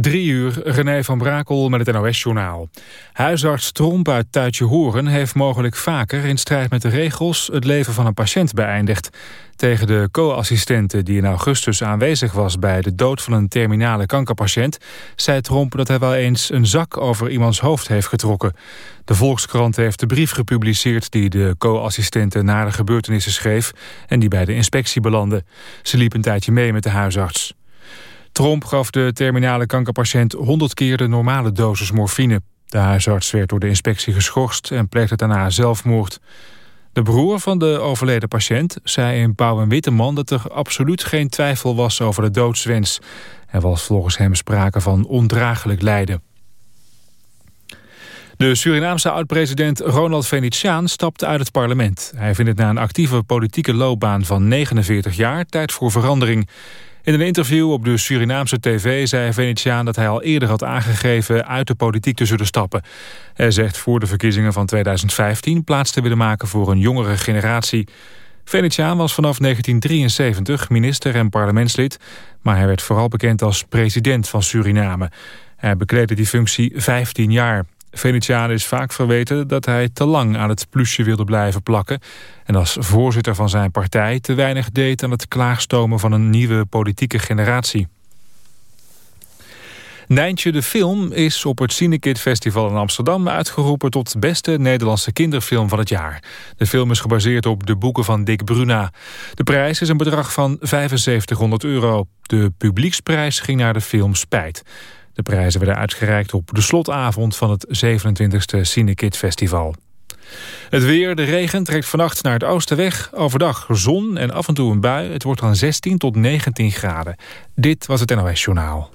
Drie uur, René van Brakel met het NOS-journaal. Huisarts Tromp uit Tuitje Horen heeft mogelijk vaker... in strijd met de regels het leven van een patiënt beëindigd. Tegen de co-assistente die in augustus aanwezig was... bij de dood van een terminale kankerpatiënt... zei Tromp dat hij wel eens een zak over iemands hoofd heeft getrokken. De Volkskrant heeft de brief gepubliceerd... die de co-assistente na de gebeurtenissen schreef... en die bij de inspectie belandde. Ze liep een tijdje mee met de huisarts. Tromp gaf de terminale kankerpatiënt 100 keer de normale dosis morfine. De huisarts werd door de inspectie geschorst en pleegde daarna zelfmoord. De broer van de overleden patiënt zei in Pauw en Witteman... dat er absoluut geen twijfel was over de doodswens. Er was volgens hem sprake van ondraaglijk lijden. De Surinaamse oud-president Ronald Venetiaan stapte uit het parlement. Hij vindt het na een actieve politieke loopbaan van 49 jaar tijd voor verandering. In een interview op de Surinaamse tv zei Venetiaan dat hij al eerder had aangegeven uit de politiek te zullen stappen. Hij zegt voor de verkiezingen van 2015 plaats te willen maken voor een jongere generatie. Venetiaan was vanaf 1973 minister en parlementslid, maar hij werd vooral bekend als president van Suriname. Hij bekleedde die functie 15 jaar. Venetiaan is vaak verweten dat hij te lang aan het plusje wilde blijven plakken... en als voorzitter van zijn partij te weinig deed aan het klaarstomen van een nieuwe politieke generatie. Nijntje de film is op het Cinekid Festival in Amsterdam uitgeroepen tot beste Nederlandse kinderfilm van het jaar. De film is gebaseerd op de boeken van Dick Bruna. De prijs is een bedrag van 7500 euro. De publieksprijs ging naar de film Spijt. De prijzen werden uitgereikt op de slotavond van het 27e Cinekid Festival. Het weer, de regen trekt vannacht naar het oosten weg. Overdag zon en af en toe een bui. Het wordt dan 16 tot 19 graden. Dit was het NOS Journaal.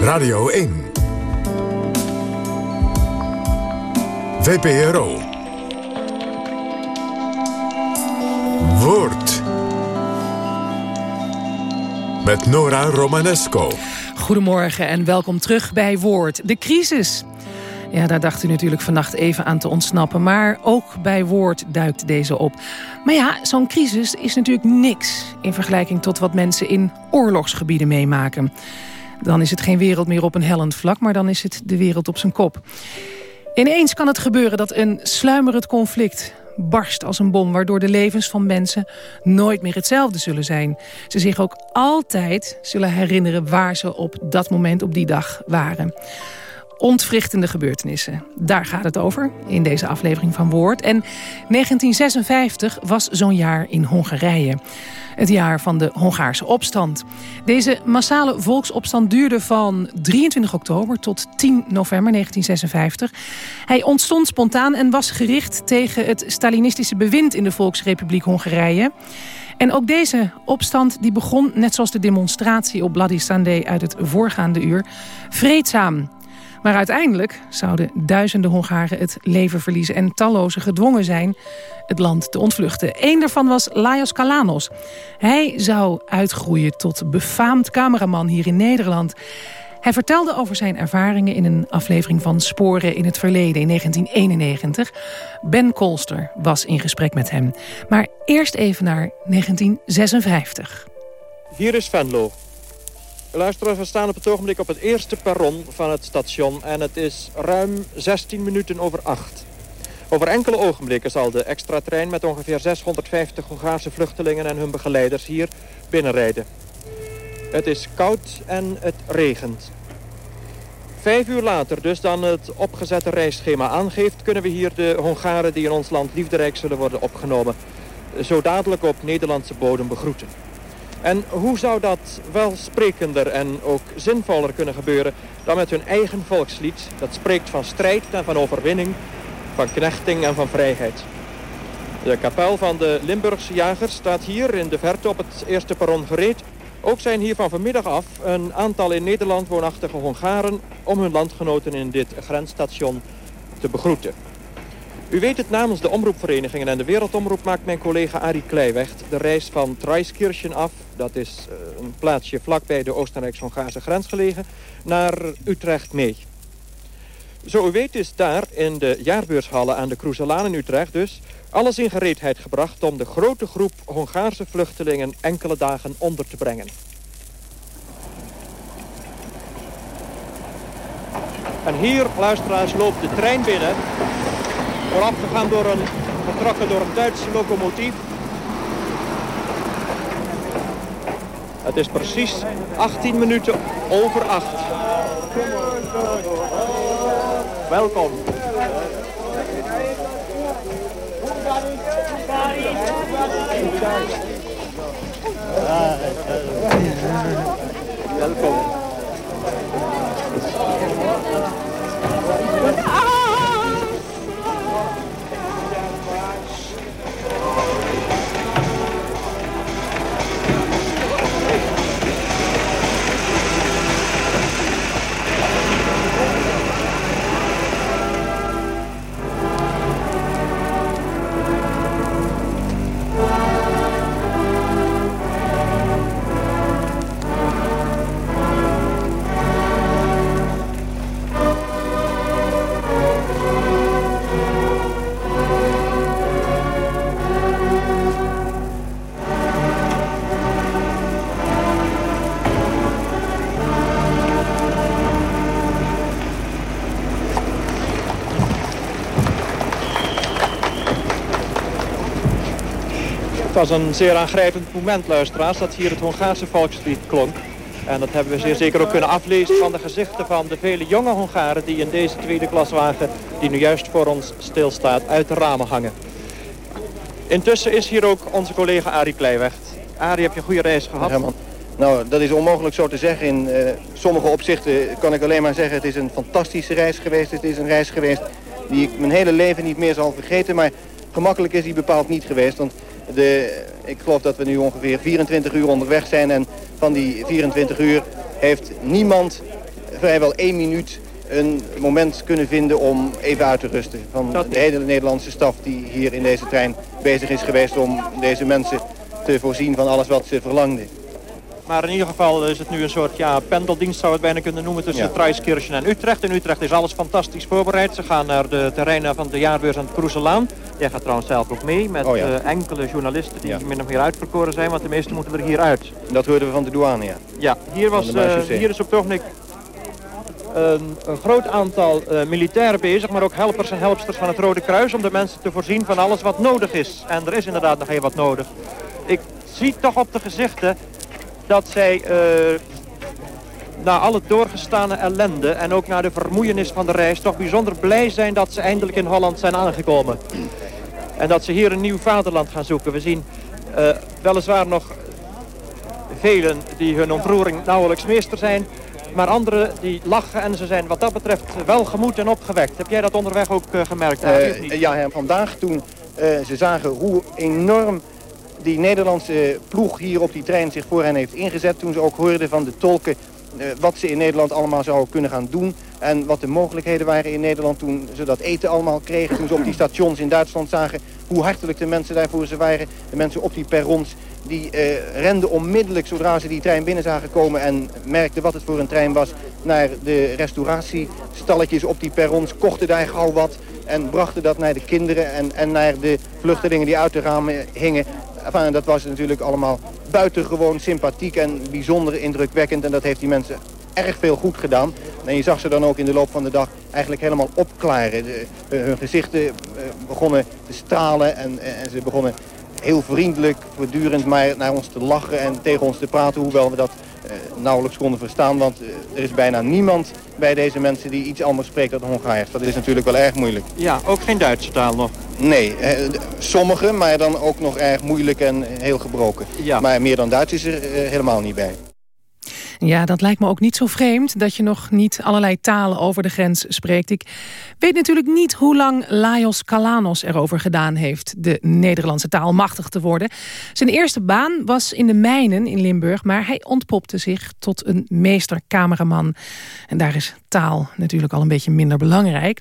Radio 1. VPRO. Woord. Met Nora Romanesco. Goedemorgen en welkom terug bij Woord. De crisis. Ja, daar dacht u natuurlijk vannacht even aan te ontsnappen. Maar ook bij Woord duikt deze op. Maar ja, zo'n crisis is natuurlijk niks... in vergelijking tot wat mensen in oorlogsgebieden meemaken. Dan is het geen wereld meer op een hellend vlak... maar dan is het de wereld op zijn kop. Ineens kan het gebeuren dat een sluimerend conflict barst als een bom... waardoor de levens van mensen nooit meer hetzelfde zullen zijn. Ze zich ook altijd zullen herinneren waar ze op dat moment, op die dag waren ontwrichtende gebeurtenissen. Daar gaat het over in deze aflevering van Woord. En 1956 was zo'n jaar in Hongarije. Het jaar van de Hongaarse opstand. Deze massale volksopstand duurde van 23 oktober tot 10 november 1956. Hij ontstond spontaan en was gericht tegen het Stalinistische bewind in de Volksrepubliek Hongarije. En ook deze opstand die begon, net zoals de demonstratie op Bloody Sunday uit het voorgaande uur, vreedzaam. Maar uiteindelijk zouden duizenden Hongaren het leven verliezen... en tallozen gedwongen zijn het land te ontvluchten. Eén daarvan was Lajos Kalanos. Hij zou uitgroeien tot befaamd cameraman hier in Nederland... Hij vertelde over zijn ervaringen in een aflevering van Sporen in het Verleden in 1991. Ben Kolster was in gesprek met hem. Maar eerst even naar 1956. Hier is Venlo, Luisteraars, we staan op het ogenblik op het eerste perron van het station... en het is ruim 16 minuten over 8. Over enkele ogenblikken zal de extra trein met ongeveer 650 Hongaarse vluchtelingen en hun begeleiders hier binnenrijden. Het is koud en het regent. Vijf uur later, dus dan het opgezette reisschema aangeeft... kunnen we hier de Hongaren die in ons land liefderijk zullen worden opgenomen... zo dadelijk op Nederlandse bodem begroeten. En hoe zou dat wel sprekender en ook zinvoller kunnen gebeuren dan met hun eigen volkslied. Dat spreekt van strijd en van overwinning, van knechting en van vrijheid. De kapel van de Limburgse jagers staat hier in de verte op het eerste perron gereed. Ook zijn hier van vanmiddag af een aantal in Nederland woonachtige Hongaren... om hun landgenoten in dit grensstation te begroeten. U weet het, namens de omroepverenigingen en de Wereldomroep maakt mijn collega Arie Kleiwecht de reis van Treiskirchen af. Dat is eh, een plaatsje vlakbij de Oostenrijks-Hongaarse grens gelegen, naar Utrecht mee. Zo u weet is daar in de jaarbeurshallen aan de Kroeselaan in Utrecht dus alles in gereedheid gebracht om de grote groep Hongaarse vluchtelingen enkele dagen onder te brengen. En hier, luisteraars, loopt de trein binnen. Voorafgegaan door een, getrokken door een Duitse locomotief. Het is precies 18 minuten over 8. Welkom. Welkom. Was een zeer aangrijpend moment, luisteraars, dat hier het Hongaarse volkslied klonk. En dat hebben we zeer zeker ook kunnen aflezen van de gezichten van de vele jonge Hongaren die in deze tweede klaswagen, die nu juist voor ons stilstaat, uit de ramen hangen. Intussen is hier ook onze collega Arie Kleiweg. Arie, heb je een goede reis gehad? Herman. Nou, dat is onmogelijk zo te zeggen. In uh, sommige opzichten kan ik alleen maar zeggen... het is een fantastische reis geweest. Het is een reis geweest die ik mijn hele leven niet meer zal vergeten. Maar gemakkelijk is die bepaald niet geweest. Want de, ik geloof dat we nu ongeveer 24 uur onderweg zijn. En van die 24 uur heeft niemand vrijwel één minuut een moment kunnen vinden om even uit te rusten. Van de hele Nederlandse staf die hier in deze trein bezig is geweest om deze mensen te voorzien van alles wat ze verlangden. Maar in ieder geval is het nu een soort ja, pendeldienst, zou het bijna kunnen noemen, tussen ja. Treiskirchen en Utrecht. In Utrecht is alles fantastisch voorbereid. Ze gaan naar de terreinen van de jaarbeurs aan het Kroeselaan. Jij gaat trouwens zelf ook mee met oh, eh, enkele journalisten die min of meer uitverkoren zijn, want de meeste moeten er hier uit. Dat hoorden we van de douane, ja. Ja, hier, was, uh, hier is op het ogenblik een, een, groot aantal uh, militairen bezig, maar ook helpers en helpsters van het Rode Kruis... om de mensen te voorzien van alles wat nodig is. En er is inderdaad nog heel wat nodig. Ik zie toch op de gezichten dat zij uh, na alle doorgestane ellende en ook na de vermoeienis van de reis toch bijzonder blij zijn dat ze eindelijk in Holland zijn aangekomen. En dat ze hier een nieuw vaderland gaan zoeken. We zien uh, weliswaar nog velen die hun ontroering nauwelijks meester zijn. Maar anderen die lachen en ze zijn wat dat betreft wel gemoed en opgewekt. Heb jij dat onderweg ook uh, gemerkt? Uh, ja, vandaag toen ze zagen hoe enorm die Nederlandse ploeg hier op die trein zich voor hen heeft ingezet. Toen ze ook hoorden van de tolken uh, wat ze in Nederland allemaal zouden kunnen gaan doen. En wat de mogelijkheden waren in Nederland toen ze dat eten allemaal kregen. Toen ze op die stations in Duitsland zagen hoe hartelijk de mensen daarvoor ze waren. De mensen op die perrons die uh, renden onmiddellijk zodra ze die trein binnen zagen komen... en merkten wat het voor een trein was naar de restauratiestalletjes op die perrons. Kochten daar gauw wat en brachten dat naar de kinderen en, en naar de vluchtelingen die uit de ramen hingen. Dat was natuurlijk allemaal buitengewoon sympathiek en bijzonder indrukwekkend. En dat heeft die mensen erg veel goed gedaan. En je zag ze dan ook in de loop van de dag eigenlijk helemaal opklaren. Hun gezichten eh, begonnen te stralen en, en ze begonnen heel vriendelijk, voortdurend maar naar ons te lachen en tegen ons te praten. Hoewel we dat eh, nauwelijks konden verstaan. Want eh, er is bijna niemand bij deze mensen die iets anders spreekt dan Hongaars. Dat is natuurlijk wel erg moeilijk. Ja, ook geen Duitse taal nog? Nee, eh, sommige, maar dan ook nog erg moeilijk en heel gebroken. Ja. Maar meer dan Duits is er helemaal niet bij. Ja, dat lijkt me ook niet zo vreemd dat je nog niet allerlei talen over de grens spreekt. Ik weet natuurlijk niet hoe lang Lajos Kalanos erover gedaan heeft de Nederlandse taal machtig te worden. Zijn eerste baan was in de mijnen in Limburg, maar hij ontpopte zich tot een meestercameraman. En daar is taal natuurlijk al een beetje minder belangrijk.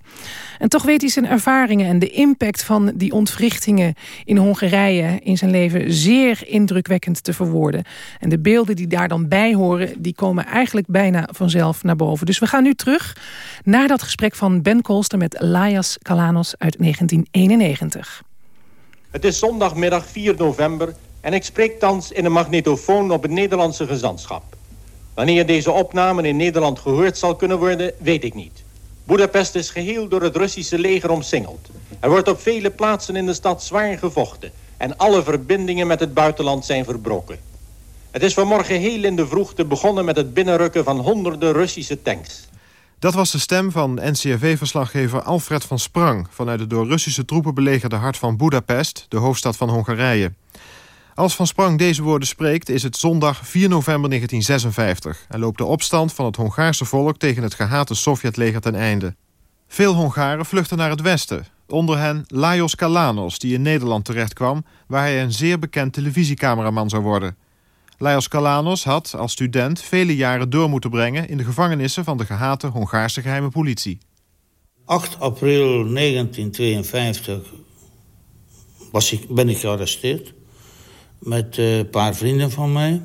En toch weet hij zijn ervaringen en de impact van die ontwrichtingen in Hongarije in zijn leven zeer indrukwekkend te verwoorden. En de beelden die daar dan bij horen, die komen eigenlijk bijna vanzelf naar boven. Dus we gaan nu terug naar dat gesprek van Ben Kolster met Laias Kalanos uit 1991. Het is zondagmiddag 4 november en ik spreek thans in een magnetofoon op het Nederlandse gezantschap. Wanneer deze opname in Nederland gehoord zal kunnen worden, weet ik niet. Budapest is geheel door het Russische leger omsingeld. Er wordt op vele plaatsen in de stad zwaar gevochten... en alle verbindingen met het buitenland zijn verbroken. Het is vanmorgen heel in de vroegte begonnen met het binnenrukken van honderden Russische tanks. Dat was de stem van NCRV-verslaggever Alfred van Sprang... vanuit het door Russische troepen belegerde hart van Budapest, de hoofdstad van Hongarije. Als Van Sprang deze woorden spreekt is het zondag 4 november 1956... en loopt de opstand van het Hongaarse volk tegen het gehate Sovjetleger ten einde. Veel Hongaren vluchten naar het westen, onder hen Lajos Kalanos... die in Nederland terechtkwam, waar hij een zeer bekend televisiecameraman zou worden... Lajos Kalanos had als student vele jaren door moeten brengen... in de gevangenissen van de gehate Hongaarse geheime politie. 8 april 1952 was ik, ben ik gearresteerd... met eh, een paar vrienden van mij...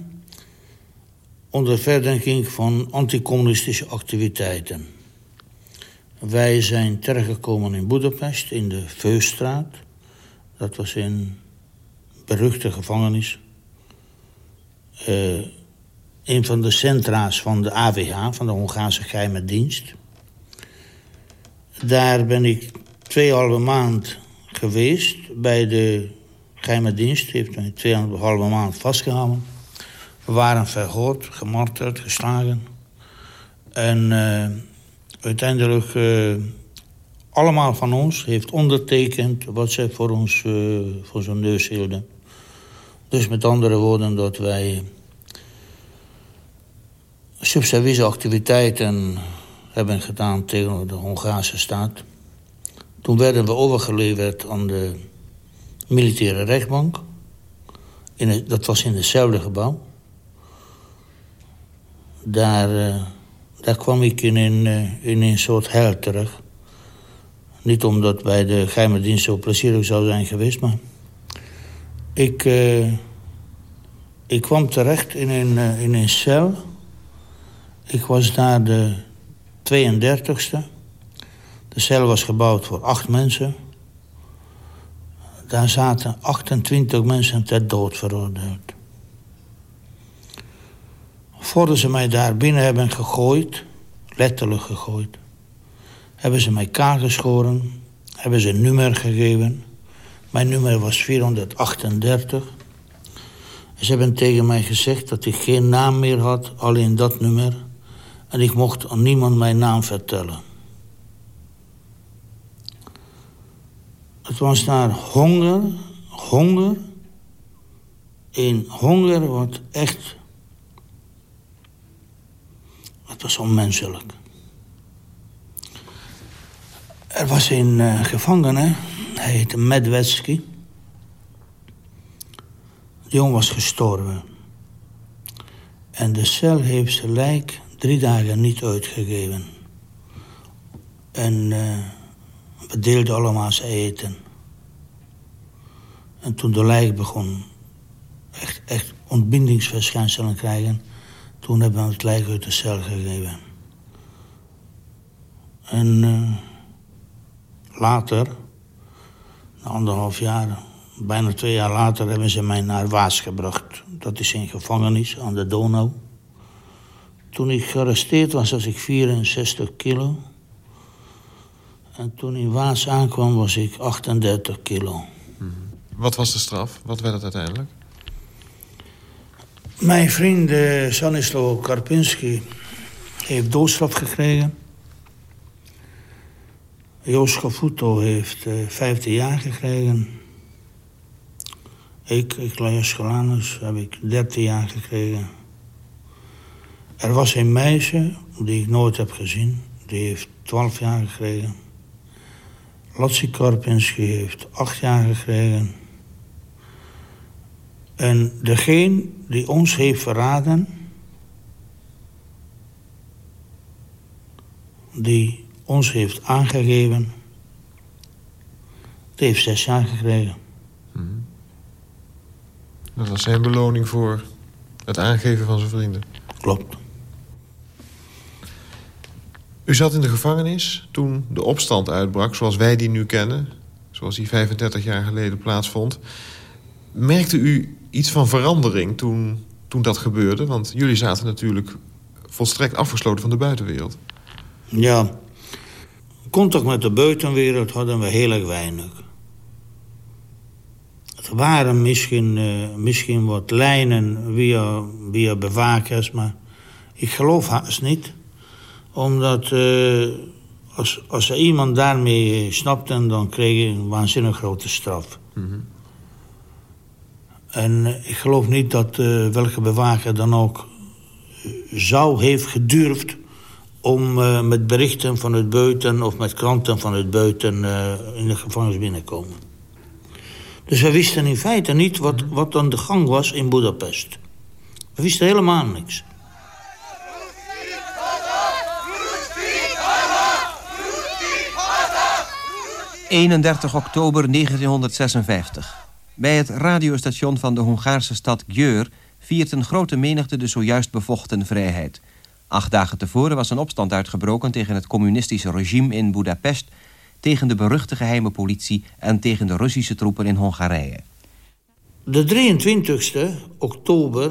onder verdenking van anticommunistische activiteiten. Wij zijn terechtgekomen in Budapest, in de Veusstraat. Dat was een beruchte gevangenis uh, een van de centra's van de AVH, van de Hongaarse geheime dienst. Daar ben ik tweehalve maand geweest bij de geheime dienst. heeft mij tweehalve maand vastgehouden. We waren verhoord, gemarteld, geslagen. En uh, uiteindelijk uh, allemaal van ons heeft ondertekend wat zij voor ons voor zijn neus hielden. Dus met andere woorden dat wij activiteiten hebben gedaan tegen de Hongaarse staat. Toen werden we overgeleverd aan de militaire rechtbank. In dat was in hetzelfde gebouw. Daar, uh, daar kwam ik in een, uh, in een soort hel terecht. Niet omdat bij de geheime dienst zo plezierig zou zijn geweest, maar... Ik, uh, ik kwam terecht in een, uh, in een cel. Ik was daar de 32ste. De cel was gebouwd voor acht mensen. Daar zaten 28 mensen ter dood veroordeeld. Voordat ze mij daar binnen hebben gegooid, letterlijk gegooid... hebben ze mij kaal geschoren, hebben ze een nummer gegeven... Mijn nummer was 438. Ze hebben tegen mij gezegd dat ik geen naam meer had, alleen dat nummer. En ik mocht aan niemand mijn naam vertellen. Het was daar honger, honger. Een honger wat echt... Het was onmenselijk. Er was een uh, heette Medwetsky. De jongen was gestorven. En de cel heeft zijn lijk drie dagen niet uitgegeven. En uh, we deelden allemaal zijn eten. En toen de lijk begon echt, echt ontbindingsverschijnselen krijgen... toen hebben we het lijk uit de cel gegeven. En uh, later anderhalf jaar, bijna twee jaar later, hebben ze mij naar Waas gebracht. Dat is een gevangenis aan de Donau. Toen ik gearresteerd was, was ik 64 kilo. En toen in Waas aankwam, was ik 38 kilo. Wat was de straf? Wat werd het uiteindelijk? Mijn vriend uh, Stanislaw Karpinski heeft doodstraf gekregen. Joost Cafuto heeft uh, 15 jaar gekregen. Ik, ik Lajos Galanus, heb ik 13 jaar gekregen. Er was een meisje die ik nooit heb gezien. Die heeft 12 jaar gekregen. Latsi Karpinski heeft 8 jaar gekregen. En degene die ons heeft verraden... die ons heeft aangegeven... die heeft zes jaar gekregen. Hmm. Dat was zijn beloning voor het aangeven van zijn vrienden? Klopt. U zat in de gevangenis toen de opstand uitbrak, zoals wij die nu kennen. Zoals die 35 jaar geleden plaatsvond. Merkte u iets van verandering toen, toen dat gebeurde? Want jullie zaten natuurlijk volstrekt afgesloten van de buitenwereld. Ja, contact met de buitenwereld hadden we heel erg weinig. Er waren misschien, uh, misschien wat lijnen via, via bewakers, maar ik geloof haast niet. Omdat uh, als, als er iemand daarmee snapte, dan kreeg je een waanzinnig grote straf. Mm -hmm. En ik geloof niet dat uh, welke bewaker dan ook zou heeft gedurfd om uh, met berichten van het buiten of met kranten van het buiten uh, in de gevangenis binnenkomen. Dus we wisten in feite niet wat, wat aan de gang was in Budapest. We wisten helemaal niks. ...31 oktober 1956. Bij het radiostation van de Hongaarse stad Gjeur... viert een grote menigte de zojuist bevochten vrijheid. Acht dagen tevoren was een opstand uitgebroken... tegen het communistische regime in Budapest tegen de beruchte geheime politie en tegen de Russische troepen in Hongarije. De 23e oktober,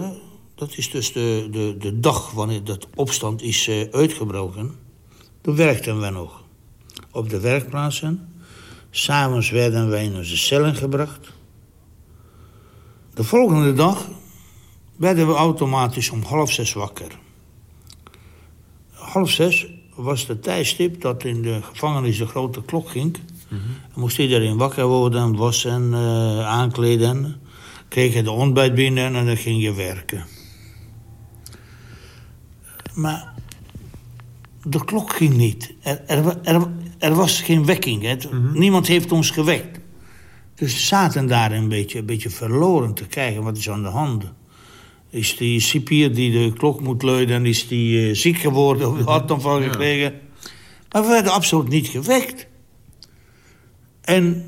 dat is dus de, de, de dag wanneer dat opstand is uh, uitgebroken, toen werkten we nog op de werkplaatsen. S'avonds werden wij naar de cellen gebracht. De volgende dag werden we automatisch om half zes wakker. Half zes was de tijdstip dat in de gevangenis de grote klok ging. Mm -hmm. Moest iedereen wakker worden, wassen, uh, aankleden. Kreeg je de ontbijt binnen en dan ging je werken. Maar de klok ging niet. Er, er, er, er was geen wekking. Mm -hmm. Niemand heeft ons gewekt. Dus we zaten daar een beetje, een beetje verloren te kijken. Wat is aan de hand? Is die cipier die de klok moet luiden, is die uh, ziek geworden of had dan van gekregen. Maar we werden absoluut niet gewekt. En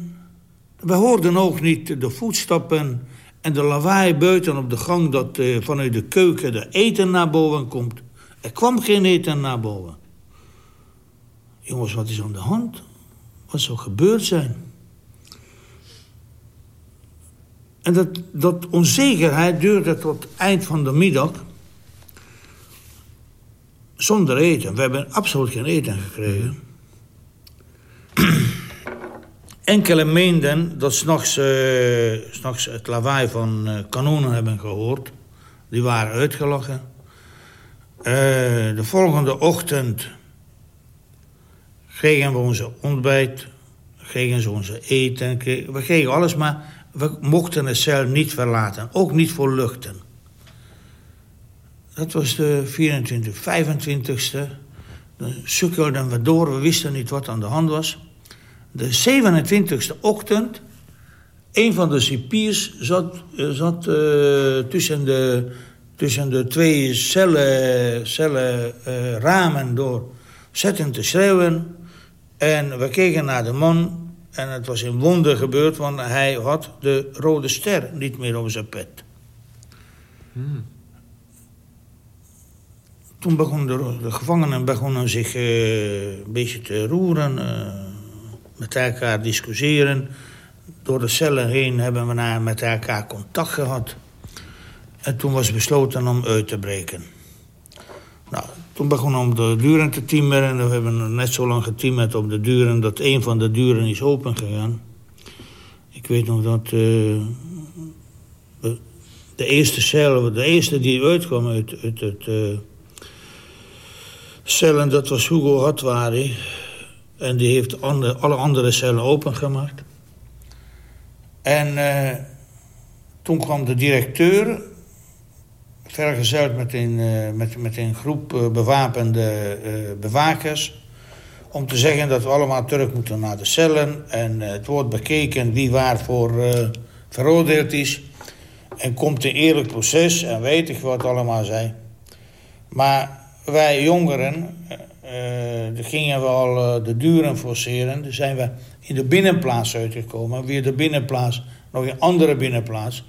we hoorden ook niet de voetstappen en de lawaai buiten op de gang... dat uh, vanuit de keuken de eten naar boven komt. Er kwam geen eten naar boven. Jongens, wat is aan de hand? Wat zou gebeurd zijn? En dat, dat onzekerheid duurde tot eind van de middag. Zonder eten. We hebben absoluut geen eten gekregen. Enkele meenden dat s'nachts uh, s het lawaai van uh, kanonnen hebben gehoord. Die waren uitgelachen. Uh, de volgende ochtend kregen we onze ontbijt. Kregen ze onze eten. we kregen alles, maar we mochten de cel niet verlaten, ook niet voor luchten. Dat was de 24, 25ste. Dan sukkelden we door, we wisten niet wat aan de hand was. De 27ste ochtend, een van de cipiers zat, eh, zat uh, tussen, de, tussen de twee cellen, cellen uh, ramen door zettend te schreeuwen. En we keken naar de man en het was een wonder gebeurd, want hij had de rode ster niet meer op zijn pet. Hmm. Toen begonnen de, gevangenen begonnen zich uh, een beetje te roeren, uh, met elkaar discussiëren. Door de cellen heen hebben we met elkaar contact gehad. En toen was besloten om uit te breken. Nou, toen begonnen we om de duren te timmeren. En we hebben net zo lang getimmerd op de duren... dat een van de duren is opengegaan. Ik weet nog dat... Uh, de eerste cel, de eerste die uitkwam uit, uit het uh, cellen... dat was Hugo Hatwari. En die heeft alle andere cellen opengemaakt. En uh, toen kwam de directeur vergezeld met een, uh, met, met een groep uh, bewapende uh, bewakers... om te zeggen dat we allemaal terug moeten naar de cellen... en het wordt bekeken wie waarvoor veroordeeld is... en komt een eerlijk proces en weet ik wat allemaal zijn. Maar wij jongeren, uh, gingen we al de duren forceren. Dus zijn we in de binnenplaats uitgekomen. Weer de binnenplaats, nog een andere binnenplaats.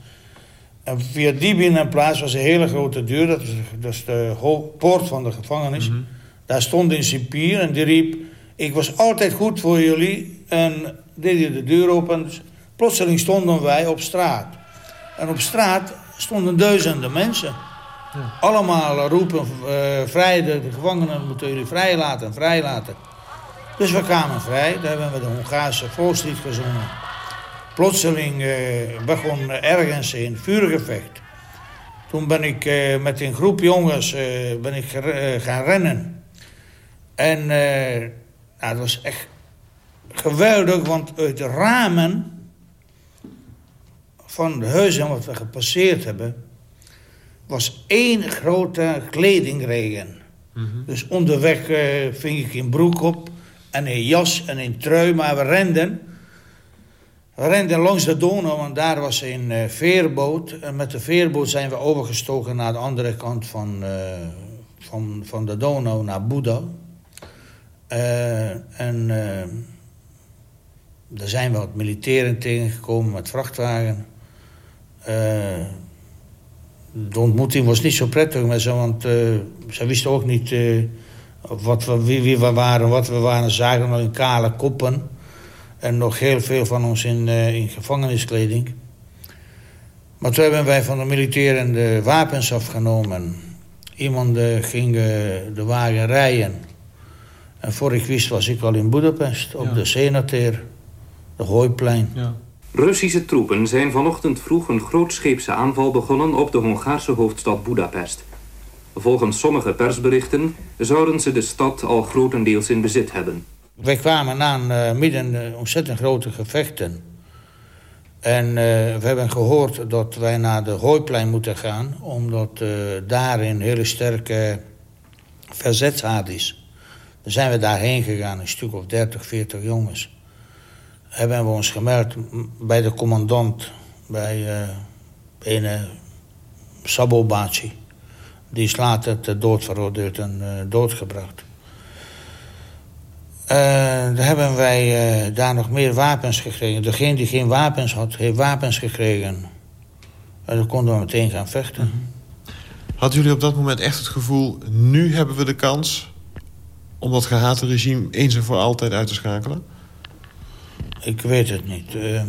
En via die binnenplaats was een hele grote deur. Dat is, dat is de poort van de gevangenis. Mm -hmm. Daar stond een cipier en die riep... Ik was altijd goed voor jullie. En deed hij de deur open. Dus plotseling stonden wij op straat. En op straat stonden duizenden mensen. Ja. Allemaal roepen, uh, vrij, de, de, gevangenen moeten jullie vrijlaten, vrijlaten. Dus we kwamen vrij. Daar hebben we de Hongaarse volkslied gezongen. Plotseling uh, begon ergens een vuurgevecht. Toen ben ik uh, met een groep jongens uh, ben ik gaan rennen. En nou, dat was echt geweldig, want uit de ramen van de huizen wat we gepasseerd hebben, was één grote kledingregen. Mhm. Dus onderweg uh, ving ik een broek op en een jas en een trui, maar we renden. We renden langs de Donau, want daar was een uh, veerboot. En met de veerboot zijn we overgestoken naar de andere kant van, uh, van, van de Donau, naar Buda. en daar zijn we wat militairen tegengekomen met vrachtwagen. Uh, de ontmoeting was niet zo prettig met ze, want uh, ze wisten ook niet uh, wat we, wie, wie, we waren, wat we waren. Zagen nog in kale koppen en nog heel veel van ons in, in gevangeniskleding. Maar toen hebben wij van de militairen de wapens afgenomen. Iemand ging de wagen rijden. En voor ik wist was ik al in Budapest, op de Senateer, de Hooiplein. Ja. Russische troepen zijn vanochtend vroeg een grootscheepse aanval begonnen op de Hongaarse hoofdstad Budapest. Volgens sommige persberichten zouden ze de stad al grotendeels in bezit hebben. Wij kwamen aan uh, midden uh, ontzettend grote gevechten. En uh, we hebben gehoord dat wij naar de Hooiplein moeten gaan... omdat daar een hele sterke verzetshaat is. Dan zijn we daarheen gegaan, een stuk of 30, 40 jongens hebben we ons gemeld bij de commandant, bij een Sabobaci. Die is later ter dood veroordeeld en doodgebracht. Uh, daar hebben wij daar nog meer wapens gekregen. Degene die geen wapens had, heeft wapens gekregen. En dan konden we meteen gaan vechten. Mhm. Hadden jullie op dat moment echt het gevoel... nu hebben we de kans om dat gehate regime eens en voor altijd uit te schakelen? Ik weet het niet. Uh...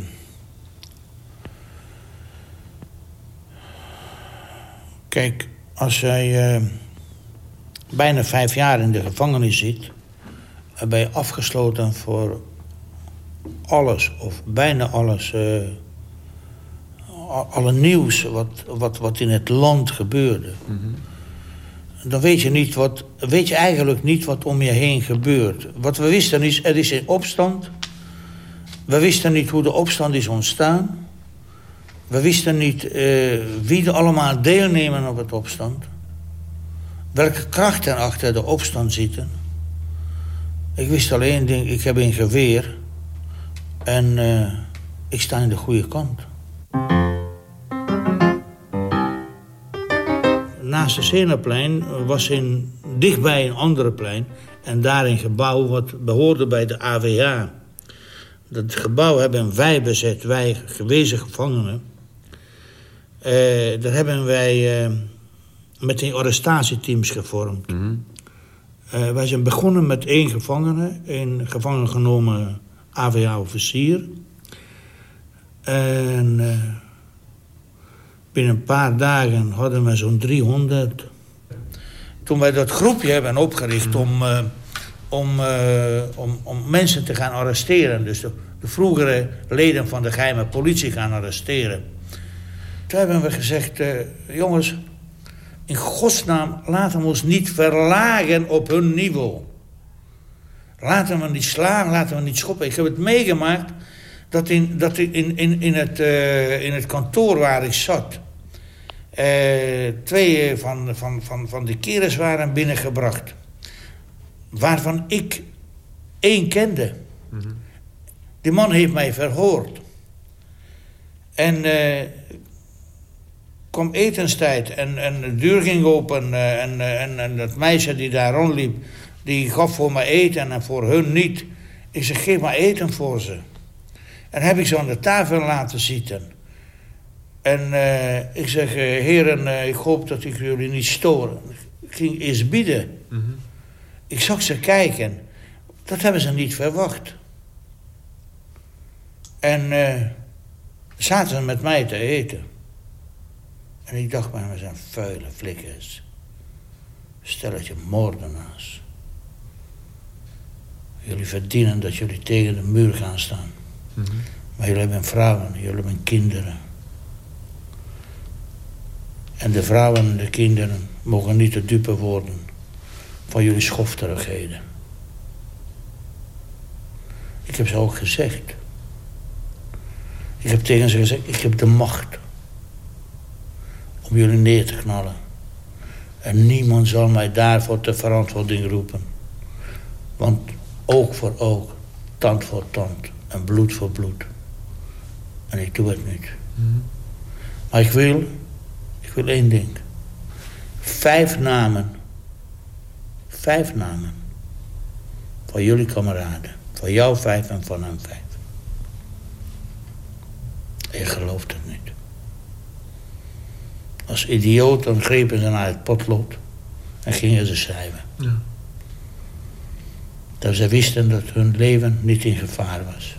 Kijk, als jij uh, bijna vijf jaar in de gevangenis zit... en ben je afgesloten voor alles, of bijna alles... Uh, alle nieuws wat, wat, wat in het land gebeurde... Mm dan weet je, niet wat, weet je eigenlijk niet wat om je heen gebeurt. Wat we wisten is, er is een opstand... We wisten niet hoe de opstand is ontstaan. We wisten niet uh, wie er allemaal deelnemen op het opstand. Welke krachten achter de opstand zitten. Ik wist alleen ding, ik heb een geweer. En uh, ik sta in de goede kant. Naast het Senaplein was in, dichtbij een andere plein... en daar een gebouw wat behoorde bij de AWH... Dat gebouw hebben wij bezet, wij gewezen gevangenen. Uh, daar hebben wij uh, met een arrestatieteams gevormd. Mm uh, wij zijn begonnen met één gevangene, een gevangen genomen AVA-officier. En binnen een paar dagen hadden we zo'n 300. Toen wij dat groepje hebben opgericht om om, uh, om, om mensen te gaan arresteren. Dus de, de, vroegere leden van de geheime politie gaan arresteren. Toen hebben we gezegd, jongens, in godsnaam laten we ons niet verlagen op hun niveau. Laten we niet slaan, laten we niet schoppen. Ik heb het meegemaakt dat in, dat in, in, in, het, uh, in het kantoor waar ik zat... twee van, van, van, van de kerels waren binnengebracht waarvan ik één kende. Die man heeft mij verhoord. En uh, kwam etenstijd en, en de deur ging open uh, en, uh, en, en dat meisje die daar rondliep, die gaf voor me eten en voor hun niet. Ik zeg, geef maar eten voor ze. En heb ik ze aan de tafel laten zitten. En ik zeg, heren, ik hoop dat ik jullie niet storen. Ik ging eens bieden. Mm ik zag ze kijken. Dat hebben ze niet verwacht. En uh, zaten ze met mij te eten. En ik dacht maar, we zijn vuile flikkers. Stelletje moordenaars. Jullie verdienen dat jullie tegen de muur gaan staan. Maar jullie hebben vrouwen, jullie hebben kinderen. En de vrouwen en de kinderen mogen niet de dupe worden van jullie schofterigheden. Ik heb ze ook gezegd. Ik heb tegen ze gezegd, ik heb de macht om jullie neer te knallen. En niemand zal mij daarvoor ter verantwoording roepen. Want oog voor oog, tand voor tand en bloed voor bloed. En ik doe het niet. Maar ik wil, ik wil één ding. Vijf namen. Vijf namen. Van jullie kameraden. Van jou vijf en van hem vijf. Je gelooft het niet. Als idioot dan grepen ze naar het potlood en gingen ze schrijven. Ja. Dat ze wisten dat hun leven niet in gevaar was.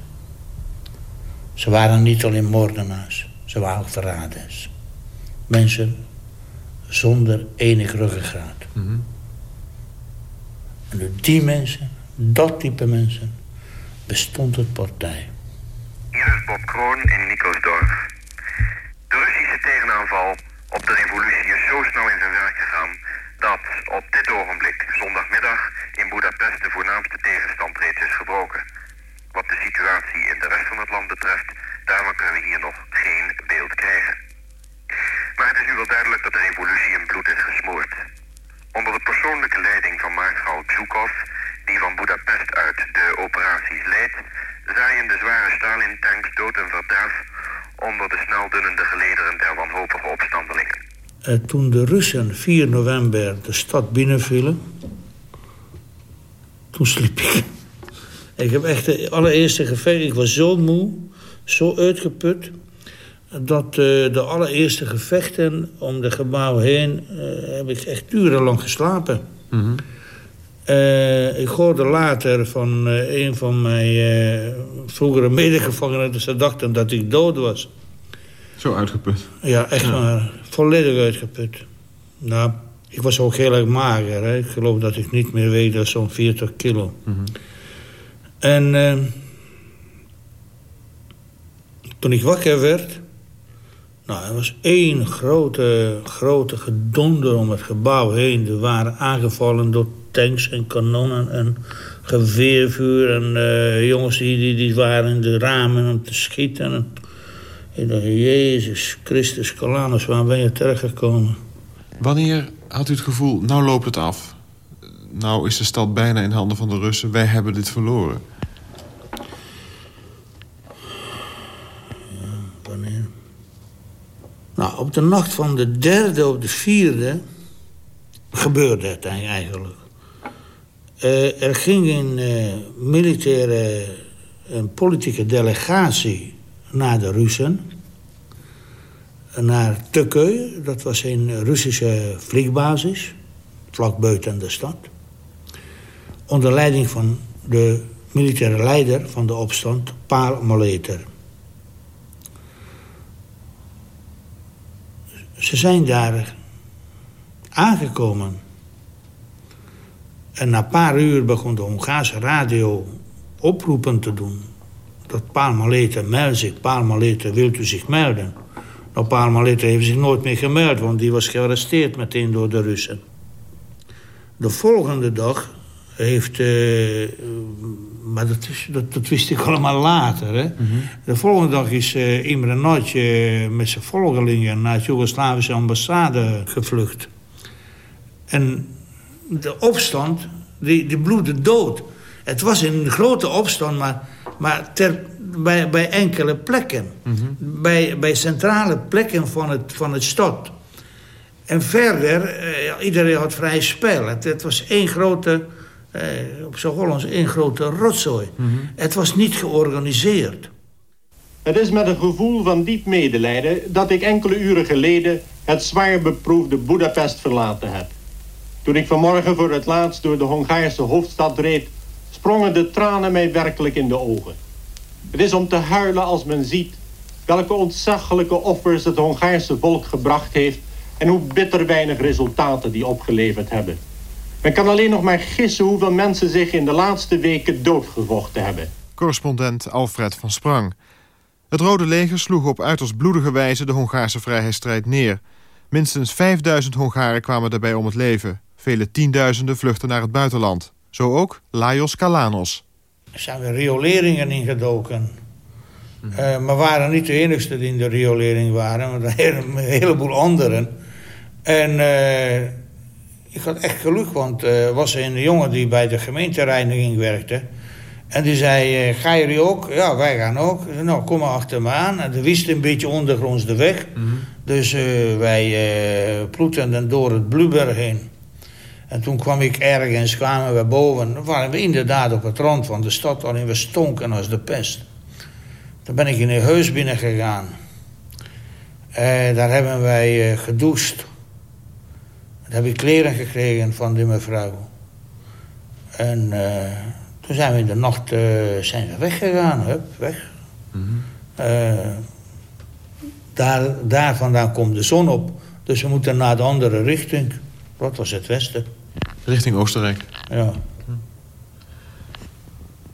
Ze waren niet alleen moordenaars, ze waren ook verraders. Mensen zonder enig ruggengraat. En door die mensen, dat type mensen, bestond het partij. Hier is Bob Kroon in Nikosdorf. De Russische tegenaanval op de revolutie is zo snel in zijn werk gegaan dat op dit ogenblik, zondagmiddag, in Budapest de voornaamste tegenstand reeds is gebroken. Wat de situatie in de rest van het land betreft, daarvan kunnen we hier nog geen beeld krijgen. Maar het is nu wel duidelijk dat de revolutie in bloed is gesmoord. Onder de persoonlijke leiding van maarschalk Zhukov, die van Budapest uit de operaties leidt, zaaien de zware Stalin-tanks dood en verderf onder de snel dunnende gelederen der wanhopige opstandelingen. Eh, toen de Russen 4 november de stad binnenvielen, toen sliep ik. Ik heb echt de allereerste gevecht, ik was zo moe, zo uitgeput, dat eh, de allereerste gevechten om de gebouw heen eh, heb ik echt urenlang geslapen. Eh, ik hoorde later van eh, een van mijn eh, vroegere medegevangenen dat ze dachten dat ik dood was. Zo uitgeput. Ja, echt waar. Volledig uitgeput. Nou, ik was ook heel erg mager. Hè. Ik geloof dat ik niet meer weeg dan zo'n 40 kilo. En eh, toen ik wakker werd... Nou, er was één grote, grote gedonder om het gebouw heen. Er waren aangevallen door tanks en kanonnen en geweervuur. En eh, jongens die, die, die waren in de ramen om te schieten. En ik dacht, Jezus Christus, Colanus, waar ben je terechtgekomen? Wanneer had u het gevoel, nou loopt het af? Nou is de stad bijna in handen van de Russen. Wij hebben dit verloren. Wanneer? Nou, op de nacht van de derde op de vierde gebeurde het eigenlijk. Eh, er ging een eh, militaire een politieke delegatie naar de Russen. Naar Tukui, dat was een Russische vliegbasis, vlak buiten de stad. Onder leiding van de militaire leider van de opstand, Paal Moleter. Ze zijn daar aangekomen. En na een paar uur begon de Hongaarse radio oproepen te doen. Dat Paal Maleta meldt zich, Paal Maleta wilt u zich melden? Nou, Paal Maleta heeft zich nooit meer gemeld, want die was gearresteerd meteen door de Russen. De volgende dag heeft... eh, maar dat, is, dat, dat wist ik allemaal later. Hè? De volgende dag is eh, Imre Nagy eh, met zijn volgelingen... naar het Joegoslavische ambassade gevlucht. En de opstand, die, die bloedde dood. Het was een grote opstand, maar, maar ter, bij, bij enkele plekken. bij, bij centrale plekken van het, van het stad. En verder, eh, iedereen had vrij spel. Het, het was één grote, eh, op zo'n Hollands, één grote rotzooi. Het was niet georganiseerd. Het is met een gevoel van diep medelijden dat ik enkele uren geleden het zwaar beproefde Budapest verlaten heb. Toen ik vanmorgen voor het laatst door de Hongaarse hoofdstad reed, sprongen de tranen mij werkelijk in de ogen. Het is om te huilen als men ziet welke ontzaglijke offers het Hongaarse volk gebracht heeft en hoe bitter weinig resultaten die opgeleverd hebben. Men kan alleen nog maar gissen hoeveel mensen zich in de laatste weken doodgevochten hebben. Correspondent Alfred van Sprang. Het Rode Leger sloeg op uiterst bloedige wijze de Hongaarse vrijheidsstrijd neer. Minstens 5000 Hongaren kwamen daarbij om het leven. Vele tienduizenden vluchten naar het buitenland. Zo ook Lajos Kalanos. Er zijn weer rioleringen ingedoken. Uh, maar waren niet de enigste die in de riolering waren. Maar een, heleboel anderen. En uh, ik had echt geluk, want er uh, was een jongen die bij de gemeentereiniging werkte. En die zei, gaan jullie ook? Ja, wij gaan ook. Nou, kom maar achter me aan. En we wisten een beetje ondergronds de weg. Mm -hmm. Dus wij ploetten door het Blueberg heen. En toen kwam ik ergens, kwamen we boven. Dan waren we inderdaad op het rand van de stad, waarin we stonken als de pest. Toen ben ik in een huis binnen gegaan. Eh, daar hebben wij uh, gedoucht. Daar heb ik kleren gekregen van die mevrouw. En uh, toen zijn we in de nacht zijn we weggegaan, hup, weg. Mm -hmm. daar, daar vandaan komt de zon op. Dus we moeten naar de andere richting. Dat was het westen. Richting Oostenrijk? Ja.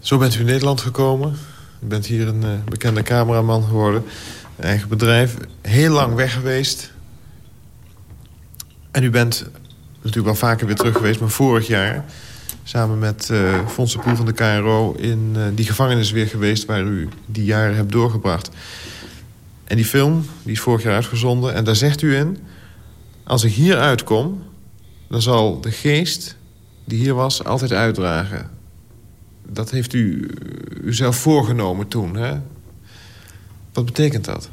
Zo bent u in Nederland gekomen. U bent hier een uh, bekende cameraman geworden. Een eigen bedrijf. Heel lang weg geweest. En u bent natuurlijk wel vaker weer terug geweest. Maar vorig jaar, samen met uh, Fons de Poel van de KRO... in uh, die gevangenis weer geweest waar u die jaren hebt doorgebracht. En die film, die is vorig jaar uitgezonden. En daar zegt u in... als ik hier uitkom, dan zal de geest die hier was altijd uitdragen. Dat heeft u uzelf voorgenomen toen, hè? Wat betekent dat?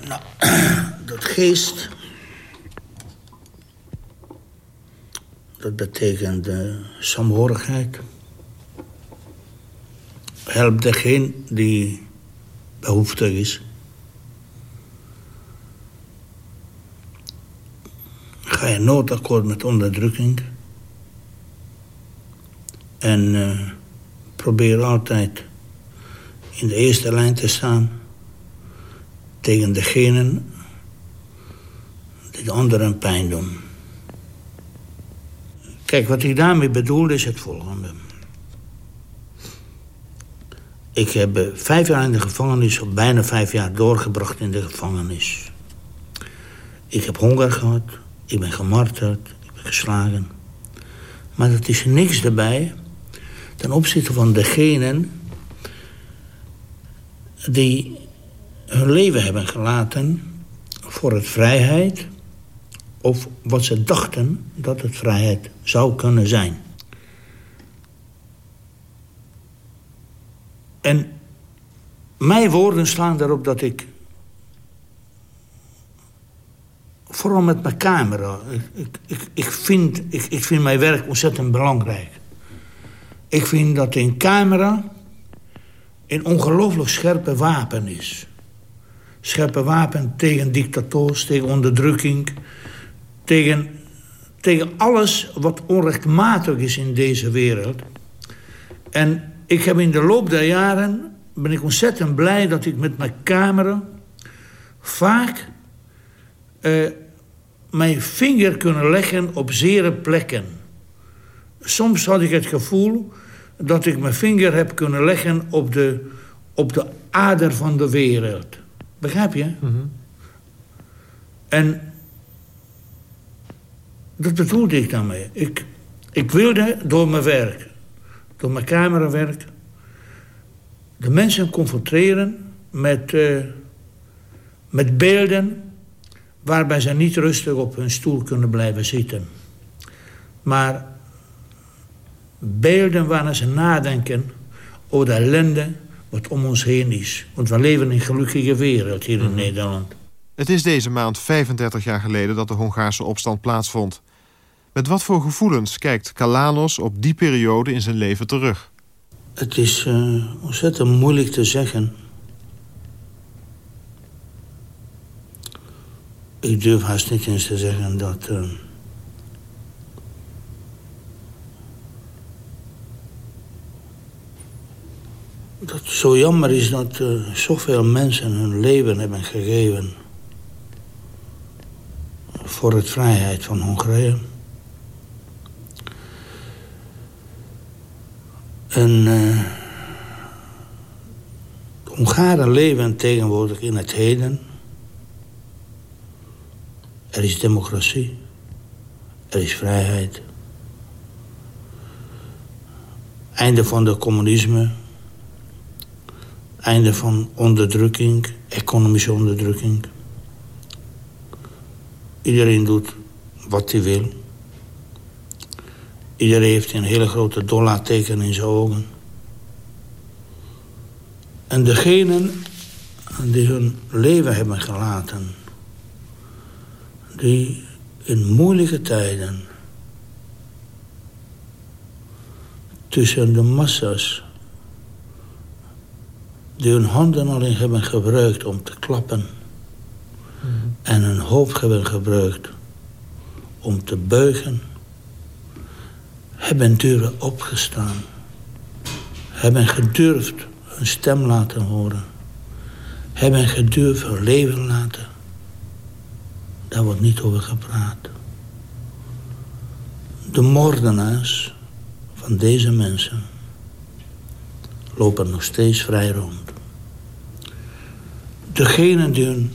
Nou, dat geest... Dat betekent uh. Help degene die behoeftig is. Ga je nooit akkoord met onderdrukking. En uh, probeer altijd in de eerste lijn te staan tegen degenen de anderen pijn doen. Kijk, wat ik daarmee bedoel is het volgende. Ik heb vijf jaar in de gevangenis, of bijna vijf jaar doorgebracht in de gevangenis. Ik heb honger gehad, ik ben gemarteld, ik ben geslagen. Maar dat is niks erbij ten opzichte van degenen die hun leven hebben gelaten voor het vrijheid of wat ze dachten dat het vrijheid zou kunnen zijn. En mijn woorden slaan daarop dat ik vooral met mijn camera. Ik, ik, ik, vind, ik, ik vind mijn werk ontzettend belangrijk. Ik vind dat een camera een ongelooflijk scherpe wapen is. Scherpe wapen tegen dictators, tegen onderdrukking... tegen, tegen alles wat onrechtmatig is in deze wereld. En ik heb in de loop der jaren... ben ik ontzettend blij dat ik met mijn camera... vaak uh, mijn vinger kunnen leggen op zere plekken. Soms had ik het gevoel dat ik mijn vinger heb kunnen leggen op de, op de ader van de wereld. Begrijp je? Mm -hmm. En dat bedoelde ik daarmee. Ik, ik wilde door mijn werk, door mijn camerawerk... de mensen confronteren met, uh, met beelden... waarbij ze niet rustig op hun stoel kunnen blijven zitten. Maar beelden waarin ze nadenken over de ellende wat om ons heen is. Want we leven in een gelukkige wereld hier in -hmm. Nederland. Het is deze maand 35 jaar geleden dat de Hongaarse opstand plaatsvond. Met wat voor gevoelens kijkt Kalanos op die periode in zijn leven terug? Het is uh, ontzettend moeilijk te zeggen. Ik durf haast niet eens te zeggen dat... Uh, dat het zo jammer is dat uh, zoveel mensen hun leven hebben gegeven... voor het vrijheid van Hongarije. En uh, Hongaren leven tegenwoordig in het heden. Er is democratie. Er is vrijheid. Einde van de communisme. Einde van onderdrukking, economische onderdrukking. Iedereen doet wat hij wil. Iedereen heeft een hele grote dollarteken in zijn ogen. En degenen die hun leven hebben gelaten... die in moeilijke tijden... tussen de massa's... die hun handen alleen hebben gebruikt om te klappen... en hun hoofd hebben gebruikt om te buigen hebben deuren opgestaan. Hebben gedurfd hun stem laten horen. Hebben gedurfd hun leven laten. Daar wordt niet over gepraat. De moordenaars van deze mensen lopen nog steeds vrij rond. Degenen die hun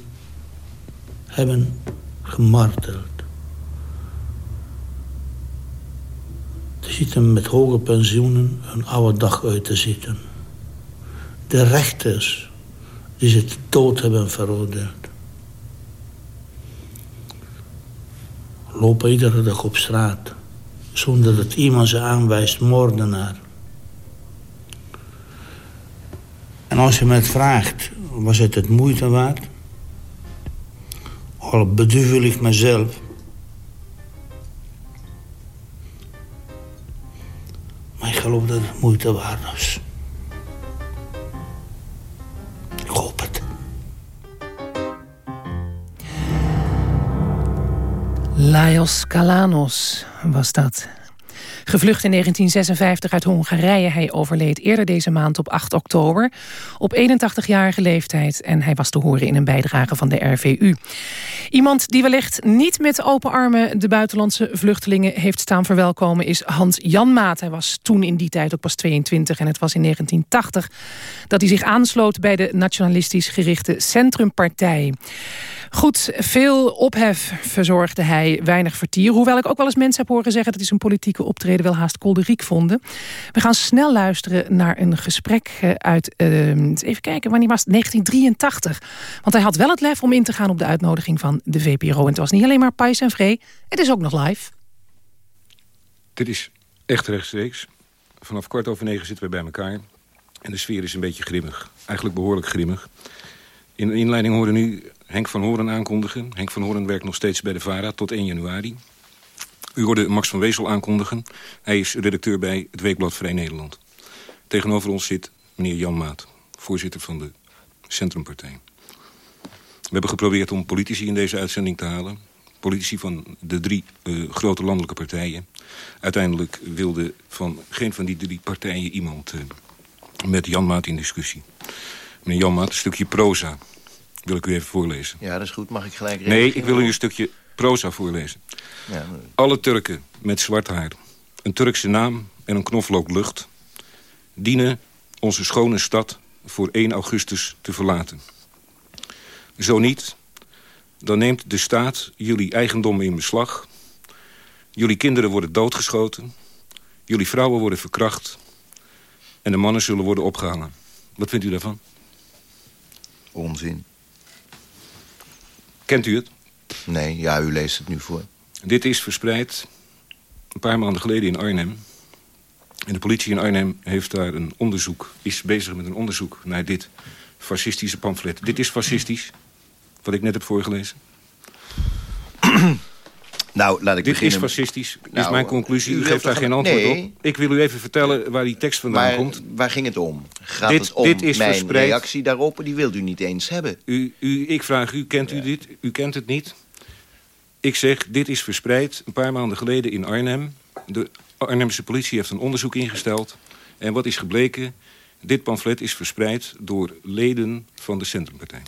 hebben gemarteld zitten met hoge pensioenen een oude dag uit te zitten. De rechters die ze dood hebben veroordeeld. Lopen iedere dag op straat. Zonder dat iemand ze aanwijst, moordenaar. En als je me het vraagt, was het het moeite waard? Al beduvel ik mezelf geloof dat het moeite waard is. Ik hoop het. Laios Kalanos was dat. Gevlucht in 1956 uit Hongarije. Hij overleed eerder deze maand op 8 oktober. Op 81-jarige leeftijd. En hij was te horen in een bijdrage van de RVU. Iemand die wellicht niet met open armen de buitenlandse vluchtelingen heeft staan verwelkomen is Hans Janmaat. Hij was toen in die tijd ook pas 22 en het was in 1980 dat hij zich aansloot bij de nationalistisch gerichte Centrumpartij. Goed, veel ophef verzorgde hij, weinig vertier. Hoewel ik ook wel eens mensen heb horen zeggen... dat hij zijn politieke optreden wel haast kolderiek vonden. We gaan snel luisteren naar een gesprek eh, uit... Uh, even kijken, wanneer was het? 1983. Want hij had wel het lef om in te gaan op de uitnodiging van de VPRO. En het was niet alleen maar Pais en Vree, het is ook nog live. Dit is echt rechtstreeks. Vanaf kwart over negen zitten we bij elkaar. En de sfeer is een beetje grimmig. Eigenlijk behoorlijk grimmig. In de inleiding horen nu Henk van Horen aankondigen. Henk van Horen werkt nog steeds bij de VARA tot 1 januari. U hoorde Max van Wezel aankondigen. Hij is redacteur bij het Weekblad Vrij Nederland. Tegenover ons zit meneer Jan Maat, voorzitter van de Centrumpartij. We hebben geprobeerd om politici in deze uitzending te halen. Politici van de drie uh, grote landelijke partijen. Uiteindelijk wilde van geen van die drie partijen iemand uh, met Jan Maat in discussie. Meneer Jan Maat, een stukje proza wil ik u even voorlezen. Ja, dat is goed. Mag ik gelijk Nee, ik wil u een stukje proza voorlezen. Ja, Alle Turken met zwart haar, een Turkse naam en een knoflook lucht... dienen onze schone stad voor 1 augustus te verlaten. Zo niet, dan neemt de staat jullie eigendommen in beslag... jullie kinderen worden doodgeschoten... jullie vrouwen worden verkracht... en de mannen zullen worden opgehangen. Wat vindt u daarvan? Onzin. Kent u het? Nee, ja, u leest het nu voor. Dit is verspreid een paar maanden geleden in Arnhem. En de politie in Arnhem heeft daar een onderzoek, is bezig met een onderzoek naar dit fascistische pamflet. Dit is fascistisch, wat ik net heb voorgelezen. Nou, laat ik Dit beginnen. is fascistisch, nou, is mijn conclusie. U, geeft daar geen antwoord nee. op. Ik wil u even vertellen waar die tekst vandaan maar, komt. waar ging het om? Gaat dit, het om dit is mijn verspreid. reactie daarop? Die wilt u niet eens hebben. U, u, ik vraag u, kent u dit? U kent het niet? Ik zeg, dit is verspreid een paar maanden geleden in Arnhem. De Arnhemse politie heeft een onderzoek ingesteld. En wat is gebleken? Dit pamflet is verspreid door leden van de Centrumpartij.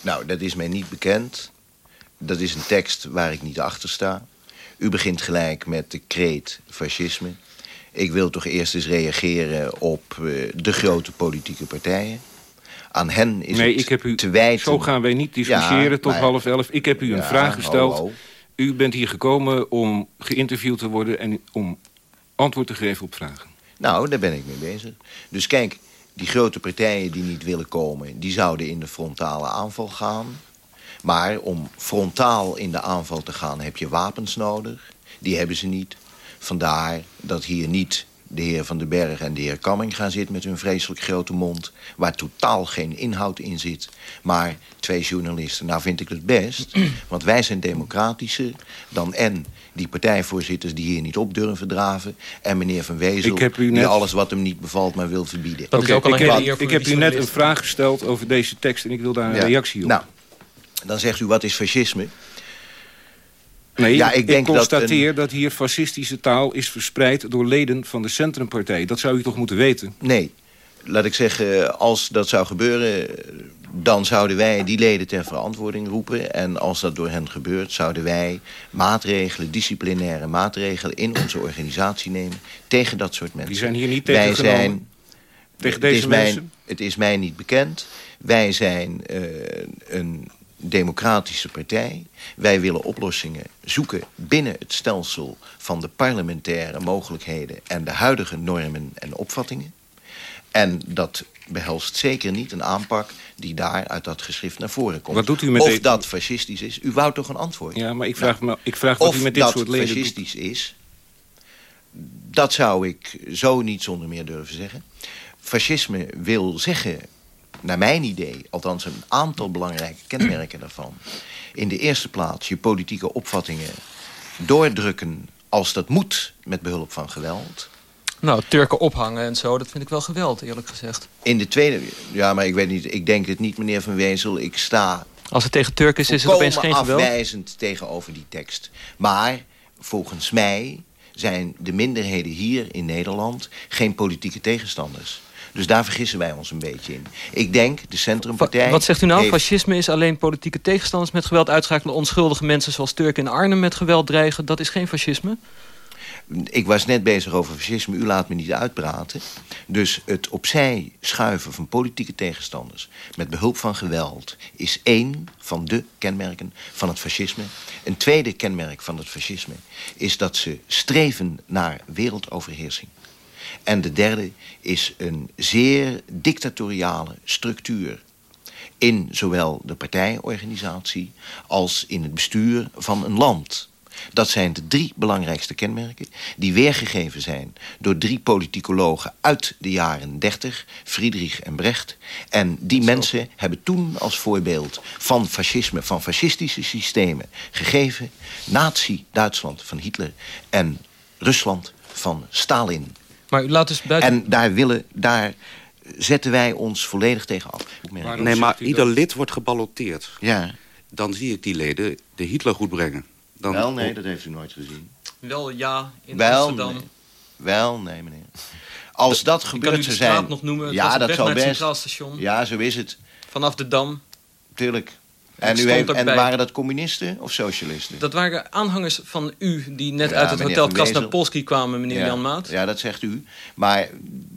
Nou, dat is mij niet bekend. Dat is een tekst waar ik niet achter sta. U begint gelijk met de kreet fascisme. Ik wil toch eerst eens reageren op eh, de grote politieke partijen. Aan hen is nee, het ik heb u, te wijten... Zo gaan wij niet discussiëren Ja, tot maar- half elf. Ik heb u een Ja, vraag gesteld. U bent hier gekomen om geïnterviewd te worden... en om antwoord te geven op vragen. Nou, daar ben ik mee bezig. Dus kijk, die grote partijen die niet willen komen... die zouden in de frontale aanval gaan. Maar om frontaal in de aanval te gaan heb je wapens nodig. Die hebben ze niet. Vandaar dat hier niet de heer Van den Berg en de heer Kamming gaan zitten... met hun vreselijk grote mond, waar totaal geen inhoud in zit. Maar twee journalisten. Nou vind ik het best, want wij zijn democratischer... dan en die partijvoorzitters die hier niet op durven draven... en meneer Van Wezel, Ik heb u die alles wat hem niet bevalt maar wil verbieden. Oké, ik heb, ik heb u net een vraag gesteld over deze tekst... en ik wil daar een Ja. reactie op. Nou, dan zegt u, wat is fascisme? Nee, ja, ik denk constateer dat, hier fascistische taal is verspreid... door leden van de Centrumpartij. Dat zou u toch moeten weten? Nee. Laat ik zeggen, als dat zou gebeuren... dan zouden wij die leden ter verantwoording roepen. En als dat door hen gebeurt, zouden wij maatregelen... disciplinaire maatregelen in onze organisatie nemen... tegen dat soort mensen. Die zijn hier niet Wij tegengenomen? zijn... Tegen het is deze mensen? Het is mij niet bekend. Wij zijn eh, een democratische partij. Wij willen oplossingen zoeken binnen het stelsel van de parlementaire mogelijkheden... en de huidige normen en opvattingen. En dat behelst zeker niet een aanpak die daar uit dat geschrift naar voren komt. Wat doet u met of dat fascistisch is. U wou toch een antwoord? Ja, maar ik vraag, me, ik vraag wat of u met dit dat soort leden doet. fascistisch is, dat zou ik zo niet zonder meer durven zeggen. Fascisme wil zeggen, naar mijn idee, althans een aantal belangrijke kenmerken daarvan. In de eerste plaats je politieke opvattingen doordrukken als dat moet met behulp van geweld. Nou, Turken ophangen en zo, dat vind ik wel geweld, eerlijk gezegd. In de tweede, ja, maar ik weet niet, ik denk het niet, meneer Van Wezel. Ik sta Als het tegen Turken is, is het opeens geen geweld. afwijzend tegenover die tekst. Maar volgens mij zijn de minderheden hier in Nederland geen politieke tegenstanders. Dus daar vergissen wij ons een beetje in. Ik denk, de Centrumpartij... Wat zegt u nou? heeft- Fascisme is alleen politieke tegenstanders met geweld uitschakelen. Onschuldige mensen zoals Turken in Arnhem met geweld dreigen. Dat is geen fascisme. Ik was net bezig over fascisme, u laat me niet uitpraten. Dus het opzij schuiven van politieke tegenstanders... met behulp van geweld is één van de kenmerken van het fascisme. Een tweede kenmerk van het fascisme is dat ze streven naar wereldoverheersing. En de derde is een zeer dictatoriale structuur in zowel de partijorganisatie als in het bestuur van een land. Dat zijn de drie belangrijkste kenmerken die weergegeven zijn door drie politicologen uit de jaren 30, Friedrich en Brecht. En die mensen hebben toen als voorbeeld van fascisme, van fascistische systemen gegeven Nazi-Duitsland van Hitler en Rusland van Stalin. Maar u laat dus buiten... En daar, willen, daar zetten wij ons volledig tegen af. Nee, maar ieder lid wordt geballoteerd. Ja. Dan zie ik die leden de Hitler goed brengen. Dan Wel, nee, dat heeft u nooit gezien. Wel ja, in Wel, Amsterdam. nee. Wel, nee, meneer. Als dat Ik gebeurd kan u de straat zijn... nog noemen. Het ja, dat zou best. Centraal Station. Ja, zo is het. Vanaf de Dam. Tuurlijk. En, u heeft, en waren dat communisten of socialisten? Dat waren aanhangers van u die net Ja, uit het hotel. Krasnapolski kwamen, meneer ja. Jan Maat. Ja, dat zegt u. Maar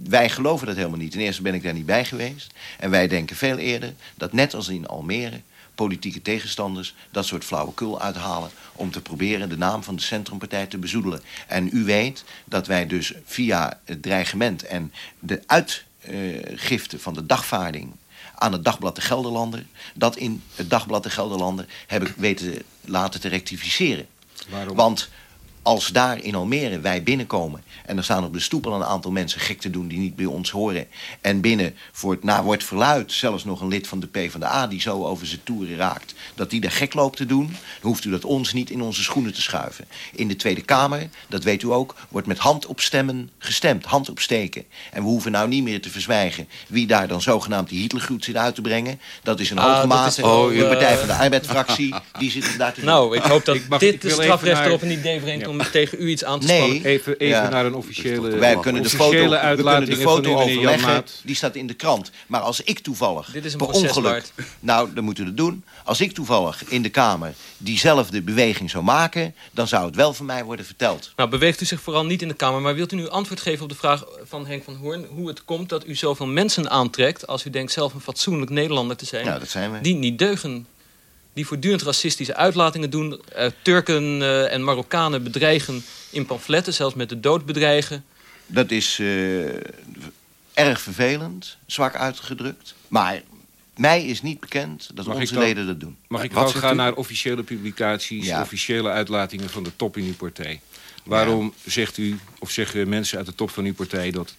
wij geloven dat helemaal niet. Ten eerste ben ik daar niet bij geweest. En wij denken veel eerder dat net als in Almere... politieke tegenstanders dat soort flauwekul uithalen... om te proberen de naam van de Centrumpartij te bezoedelen. En u weet dat wij dus via het dreigement... en de uitgifte van de dagvaarding aan het Dagblad de Gelderlander... dat in het Dagblad de Gelderlander hebben weten laten te rectificeren. Waarom? Want als daar in Almere wij binnenkomen... en er staan op de stoep al een aantal mensen gek te doen... die niet bij ons horen... en binnen voor het na wordt verluid zelfs nog een lid van de PvdA... die zo over zijn toeren raakt, dat die daar gek loopt te doen... dan hoeft u dat ons niet in onze schoenen te schuiven. In de Tweede Kamer, dat weet u ook, wordt met hand op stemmen gestemd. Hand op steken. En we hoeven nou niet meer te verzwijgen... wie daar dan zogenaamd die Hitlergroet zit uit te brengen. Dat is een Ah, hoge mate is wel, de Partij eh, van de Arbeid-fractie... die zit daar te doen. Nou, ik hoop dat Ik mag- dit ik de strafrechter naar- op een idee brengt... om tegen u iets aan te Nee. spannen. Even, even Ja. naar een officiële, Wij kunnen de foto, we kunnen uitlating de van foto u, meneer Jan overleggen. Maat. Die staat in de krant. Maar als ik toevallig, Dit is een per proces ongeluk... Nou, dan moeten we het doen. Als ik toevallig in de Kamer diezelfde beweging zou maken... dan zou het wel van mij worden verteld. Nou, beweegt u zich vooral niet in de Kamer. Maar wilt u nu antwoord geven op de vraag van Henk van Hoorn... hoe het komt dat u zoveel mensen aantrekt... als u denkt zelf een fatsoenlijk Nederlander te zijn... Ja, dat zijn we. die niet deugen. Die voortdurend racistische uitlatingen doen. eh, Turken eh, en Marokkanen bedreigen in pamfletten. Zelfs met de dood bedreigen. Dat is eh, erg vervelend, zwak uitgedrukt. Maar mij is niet bekend dat Mag ik onze dan- leden dat doen. Mag ik wel gaan u? naar officiële publicaties, Ja. officiële uitlatingen van de top in uw partij? Waarom zegt u, of zeggen mensen uit de top van uw partij... dat 52%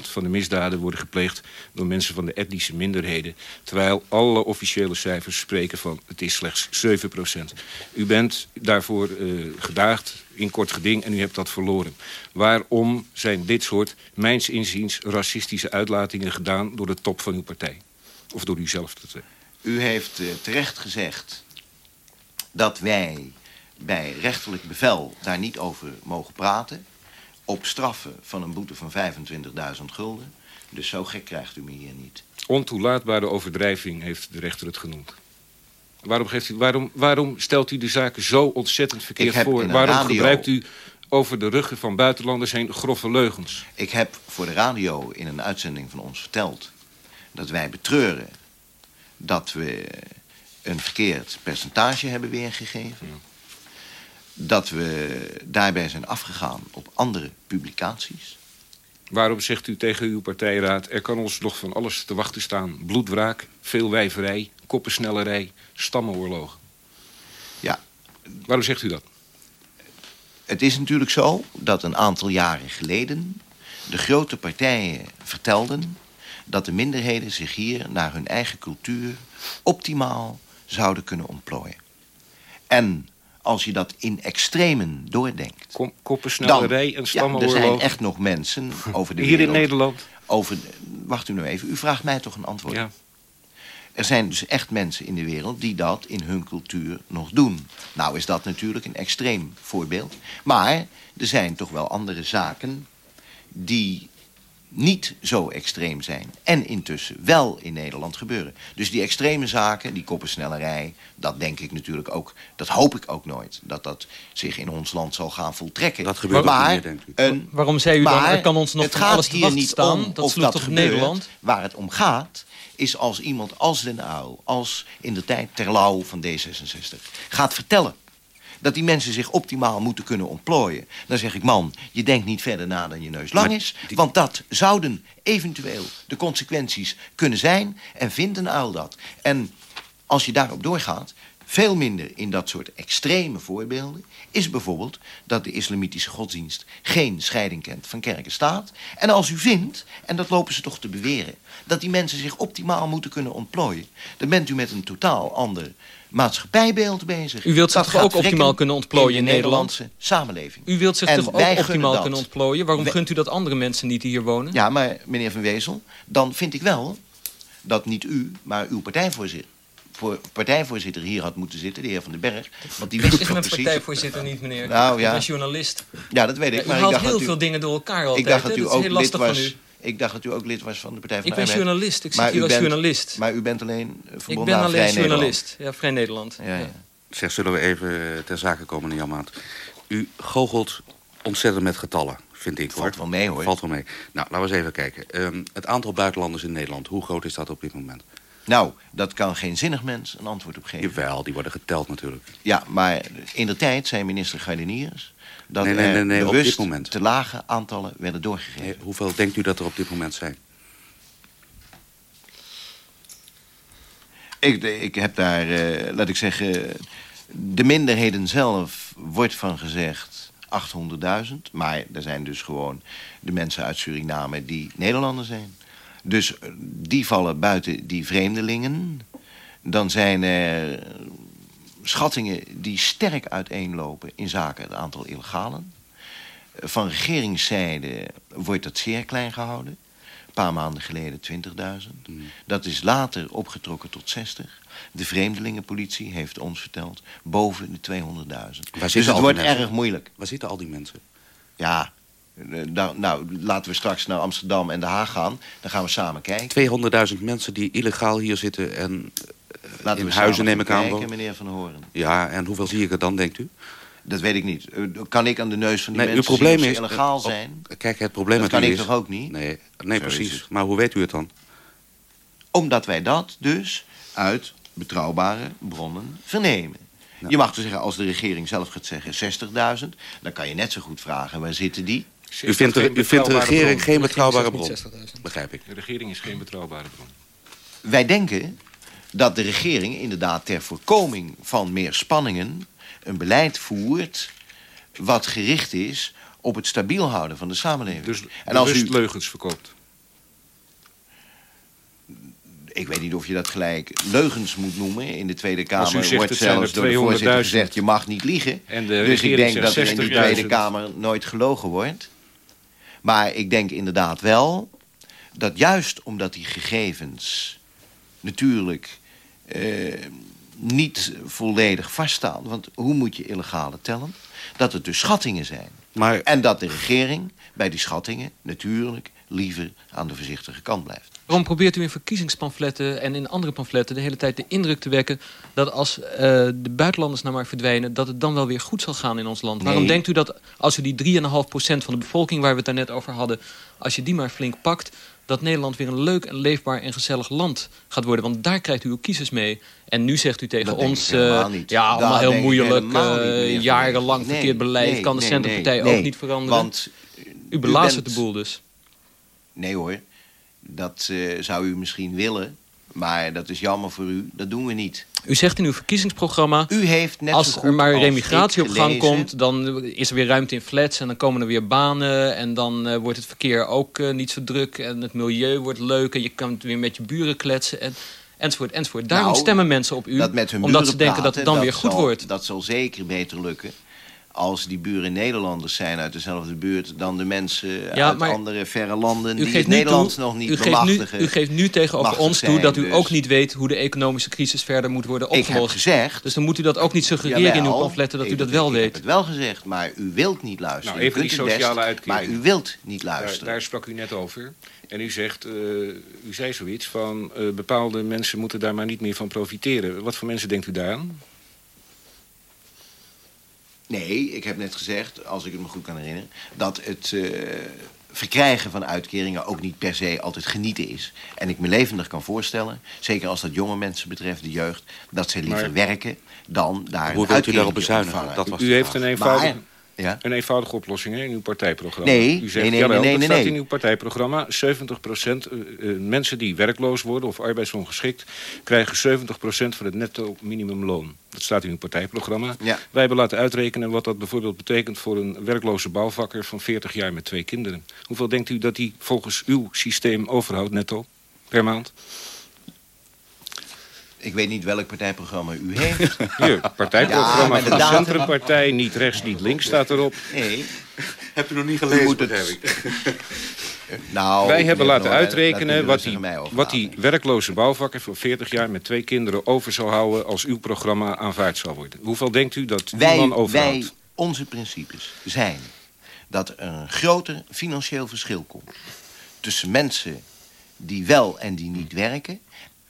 van de misdaden worden gepleegd door mensen van de etnische minderheden... terwijl alle officiële cijfers spreken van het is slechts 7%. U bent daarvoor eh, gedaagd in kort geding en u hebt dat verloren. Waarom zijn dit soort, mijns inziens, racistische uitlatingen gedaan... door de top van uw partij? Of door u zelf zeggen? U heeft eh, terecht gezegd dat wij bij rechterlijk bevel daar niet over mogen praten. Op straffen van een boete van 25.000 gulden. Dus zo gek krijgt u me hier niet. Ontoelaatbare overdrijving heeft de rechter het genoemd. Waarom, geeft u, waarom, waarom stelt u de zaken zo ontzettend verkeerd voor? Waarom radio- gebruikt u over de ruggen van buitenlanders heen grove leugens? Ik heb voor de radio in een uitzending van ons verteld... dat wij betreuren dat we een verkeerd percentage hebben weergegeven. Dat we daarbij zijn afgegaan op andere publicaties. Waarom zegt u tegen uw partijraad... er kan ons nog van alles te wachten staan? Bloedwraak, veel wijverij, koppensnellerij, stammenoorlogen. Ja. Waarom zegt u dat? Het is natuurlijk zo dat een aantal jaren geleden... de grote partijen vertelden dat de minderheden zich hier naar hun eigen cultuur optimaal zouden kunnen ontplooien. En als je dat in extremen doordenkt... Kom, koppensnellerij en Ja, er zijn echt nog mensen over de Hier in wereld... Nederland? Over, wacht u nou even, u vraagt mij toch een antwoord? Ja. Er zijn dus echt mensen in de wereld die dat in hun cultuur nog doen. Nou is dat natuurlijk een extreem voorbeeld. Maar er zijn toch wel andere zaken die niet zo extreem zijn. En intussen wel in Nederland gebeuren. Dus die extreme zaken, die koppensnellerij... dat denk ik natuurlijk ook, dat hoop ik ook nooit... dat dat zich in ons land zal gaan voltrekken. Dat gebeurt ook maar niet meer, u. Een, Waarom zei u dan, maar er kan ons nog het van gaat alles hier niet staan? om Dat of dat gebeurt. Nederland? Waar het om gaat, is als iemand als Den Uyl, als in de tijd Terlouw van D66... gaat vertellen dat die mensen zich optimaal moeten kunnen ontplooien... dan zeg ik, man, je denkt niet verder na dan je neus lang Maar is... want dat zouden eventueel de consequenties kunnen zijn... en vindt Den Uyl dat. En als je daarop doorgaat... Veel minder in dat soort extreme voorbeelden is bijvoorbeeld dat de islamitische godsdienst geen scheiding kent van kerk en staat. En als u vindt, en dat lopen ze toch te beweren, dat die mensen zich optimaal moeten kunnen ontplooien, dan bent u met een totaal ander maatschappijbeeld bezig. U wilt zich Dat toch gaat ook optimaal kunnen ontplooien in de Nederland? Nederlandse samenleving. U wilt zich En toch ook optimaal dat. kunnen ontplooien? Waarom We- gunt u dat andere mensen niet die hier wonen? Ja, maar meneer Van Wezel, dan vind ik wel dat niet u, maar uw partijvoorzitter, voor partijvoorzitter hier had moeten zitten, de heer Van den Berg. Want die wist is mijn precies... partijvoorzitter niet, meneer. Nou, ja. Ik ben journalist. Ja, dat weet ik. Ja, u maar haalt ik dacht heel dat u, veel dingen door elkaar altijd. Ik dacht dat u dat is ook heel lid was. Ik dacht dat u ook lid was van de Partij van Ik de ben Arbeid. journalist. Ik zit hier u als bent- journalist. Maar u bent alleen eh, Ik verbonden ben alleen Vrij journalist. Ja, Vrij Nederland. Ja, ja. Zeg, zullen we even ter zake komen, Jan Maat? U goochelt ontzettend met getallen, vind ik. Valt hoor. wel mee, hoor. Valt wel mee. Nou, laten we eens even kijken. Ehm, het aantal buitenlanders in Nederland, hoe groot is dat op dit moment? Nou, dat kan geen zinnig mens een antwoord op geven. Jawel, die worden geteld natuurlijk. Ja, maar in de tijd zei minister Gardeniers... dat Nee, nee, nee, nee, op dit moment. te lage aantallen werden doorgegeven. Nee, hoeveel denkt u dat er op dit moment zijn? Ik, ik heb daar, eh, laat ik zeggen... de minderheden zelf wordt van gezegd... 800.000. Maar er zijn dus gewoon de mensen uit Suriname die Nederlander zijn. Dus eh, die vallen buiten die vreemdelingen. Dan zijn er schattingen die sterk uiteenlopen in zaken het aantal illegalen. Van regeringszijde wordt dat zeer klein gehouden. Een paar maanden geleden 20.000. Dat is later opgetrokken tot 60. De vreemdelingenpolitie heeft ons verteld boven de 200.000. Dus het wordt erg moeilijk. Waar zitten al die mensen? Ja, eh, nou, nou, laten we straks naar Amsterdam en Den Haag gaan. Dan gaan we samen kijken. 200.000 mensen die illegaal hier zitten en Laten in we huizen neem ik aan. kijken, meneer Van Horen. Ja, en hoeveel zie ik er dan, denkt u? Dat weet ik niet. Eh, Kan ik aan de neus van die Nee, uw mensen probleem zien of is... ze illegaal zijn? Kijk, het probleem Dat met kan u ik is... toch ook niet? Nee, nee Zo precies. Maar hoe weet u het dan? Omdat wij dat dus uit betrouwbare bronnen vernemen. Je mag dus zeggen, als de regering zelf gaat zeggen 60.000... dan kan je net zo goed vragen, waar zitten die? U vindt, de, u vindt de regering geen betrouwbare bron, begrijp ik. De regering is geen betrouwbare bron. Wij denken dat de regering inderdaad ter voorkoming van meer spanningen... een beleid voert wat gericht is op het stabiel houden van de samenleving. Dus en als bewust u, leugens verkoopt. ik weet niet of je dat gelijk leugens moet noemen. In de Tweede Kamer zegt, wordt zelfs door de voorzitter 200.000. gezegd... je mag niet liegen. En de dus ik regering denk dat er in de 60.000. Tweede Kamer nooit gelogen wordt. Maar ik denk inderdaad wel dat juist omdat die gegevens natuurlijk eh, niet volledig vaststaan... want hoe moet je illegale tellen? Dat het dus schattingen zijn. Maar... En dat de regering bij die schattingen natuurlijk liever aan de voorzichtige kant blijft. Waarom probeert u in verkiezingspamfletten en in andere pamfletten de hele tijd de indruk te wekken dat als eh, de buitenlanders nou maar verdwijnen, dat het dan wel weer goed zal gaan in ons land? Waarom denkt u dat als u die 3,5% van de bevolking waar we het daarnet over hadden, als je die maar flink pakt, dat Nederland weer een leuk en leefbaar en gezellig land gaat worden? Want daar krijgt u uw kiezers mee. En nu zegt u tegen Dat ons, eh, ja, Dat allemaal heel moeilijk, eh, jarenlang Nee, verkeerd beleid, nee, kan de nee, Centrumpartij ook niet veranderen. Want u belazert bent- de boel dus. Nee hoor, dat eh, zou u misschien willen. Maar dat is jammer voor u, dat doen we niet. U zegt in uw verkiezingsprogramma... U heeft net als er maar remigratie op gang komt... dan is er weer ruimte in flats en dan komen er weer banen... en dan eh, wordt het verkeer ook eh, niet zo druk... en het milieu wordt leuk en je kan weer met je buren kletsen... En, enzovoort, enzovoort. Daarom Nou, stemmen mensen op u... omdat ze denken dat het dan weer goed zal- wordt. Dat zal zeker beter lukken. Als die buren Nederlanders zijn uit dezelfde buurt... dan de mensen Ja, uit andere verre landen... U die geeft, het nu Nederlands toe, nog niet u, geeft nu, bemachtigen. u geeft nu tegenover ons toe dat u dus. ook niet weet... hoe de economische crisis verder moet worden Ik heb opgelost. gezegd... Dus dan moet u dat ook niet suggereren in uw pamfletten... dat u ik- dat wel ik weet. heb het wel gezegd, maar u wilt niet luisteren. Nou, even u die kunt het sociale best, uitkering. Maar u wilt niet Daar, luisteren. daar sprak u net over. En u zegt, eh, u zei zoiets van... eh, bepaalde mensen moeten daar maar niet meer van profiteren. Wat voor mensen denkt u daaraan? Nee, ik heb net gezegd, als ik het me goed kan herinneren... dat het eh, verkrijgen van uitkeringen ook niet per se altijd genieten is. En ik me levendig kan voorstellen, zeker als dat jonge mensen betreft, de jeugd... dat ze liever Maar- werken dan daar Hoe een wilt u daarop bezuinigen? Dat was U heeft vraag. een eenvoudige, Maar- ja? een eenvoudige oplossing hè, in uw partijprogramma. Nee, u zegt, nee, nee, jawel, nee, dat nee, staat nee. in uw partijprogramma. 70 procent mensen die werkloos worden of arbeidsongeschikt... krijgen 70% van het netto minimumloon. Dat staat in uw partijprogramma. Ja. Wij hebben laten uitrekenen wat dat bijvoorbeeld betekent... voor een werkloze bouwvakker van 40 jaar met twee kinderen. Hoeveel denkt u dat die volgens uw systeem overhoudt netto per maand? Ik weet niet welk partijprogramma u heeft. Hier, Ja, partijprogramma van de Centrumpartij. Niet rechts, niet links staat erop. Nee. Hebt u nog niet gelezen, moet het-. Nou, Wij hebben laten uitrekenen dat wat die, wat die werkloze bouwvakker van 40 jaar met twee kinderen over zou houden als uw programma aanvaard zou worden. Hoeveel denkt u dat die wij, man overhoudt? wij, onze principes zijn dat er een groter financieel verschil komt tussen mensen die wel en die niet werken,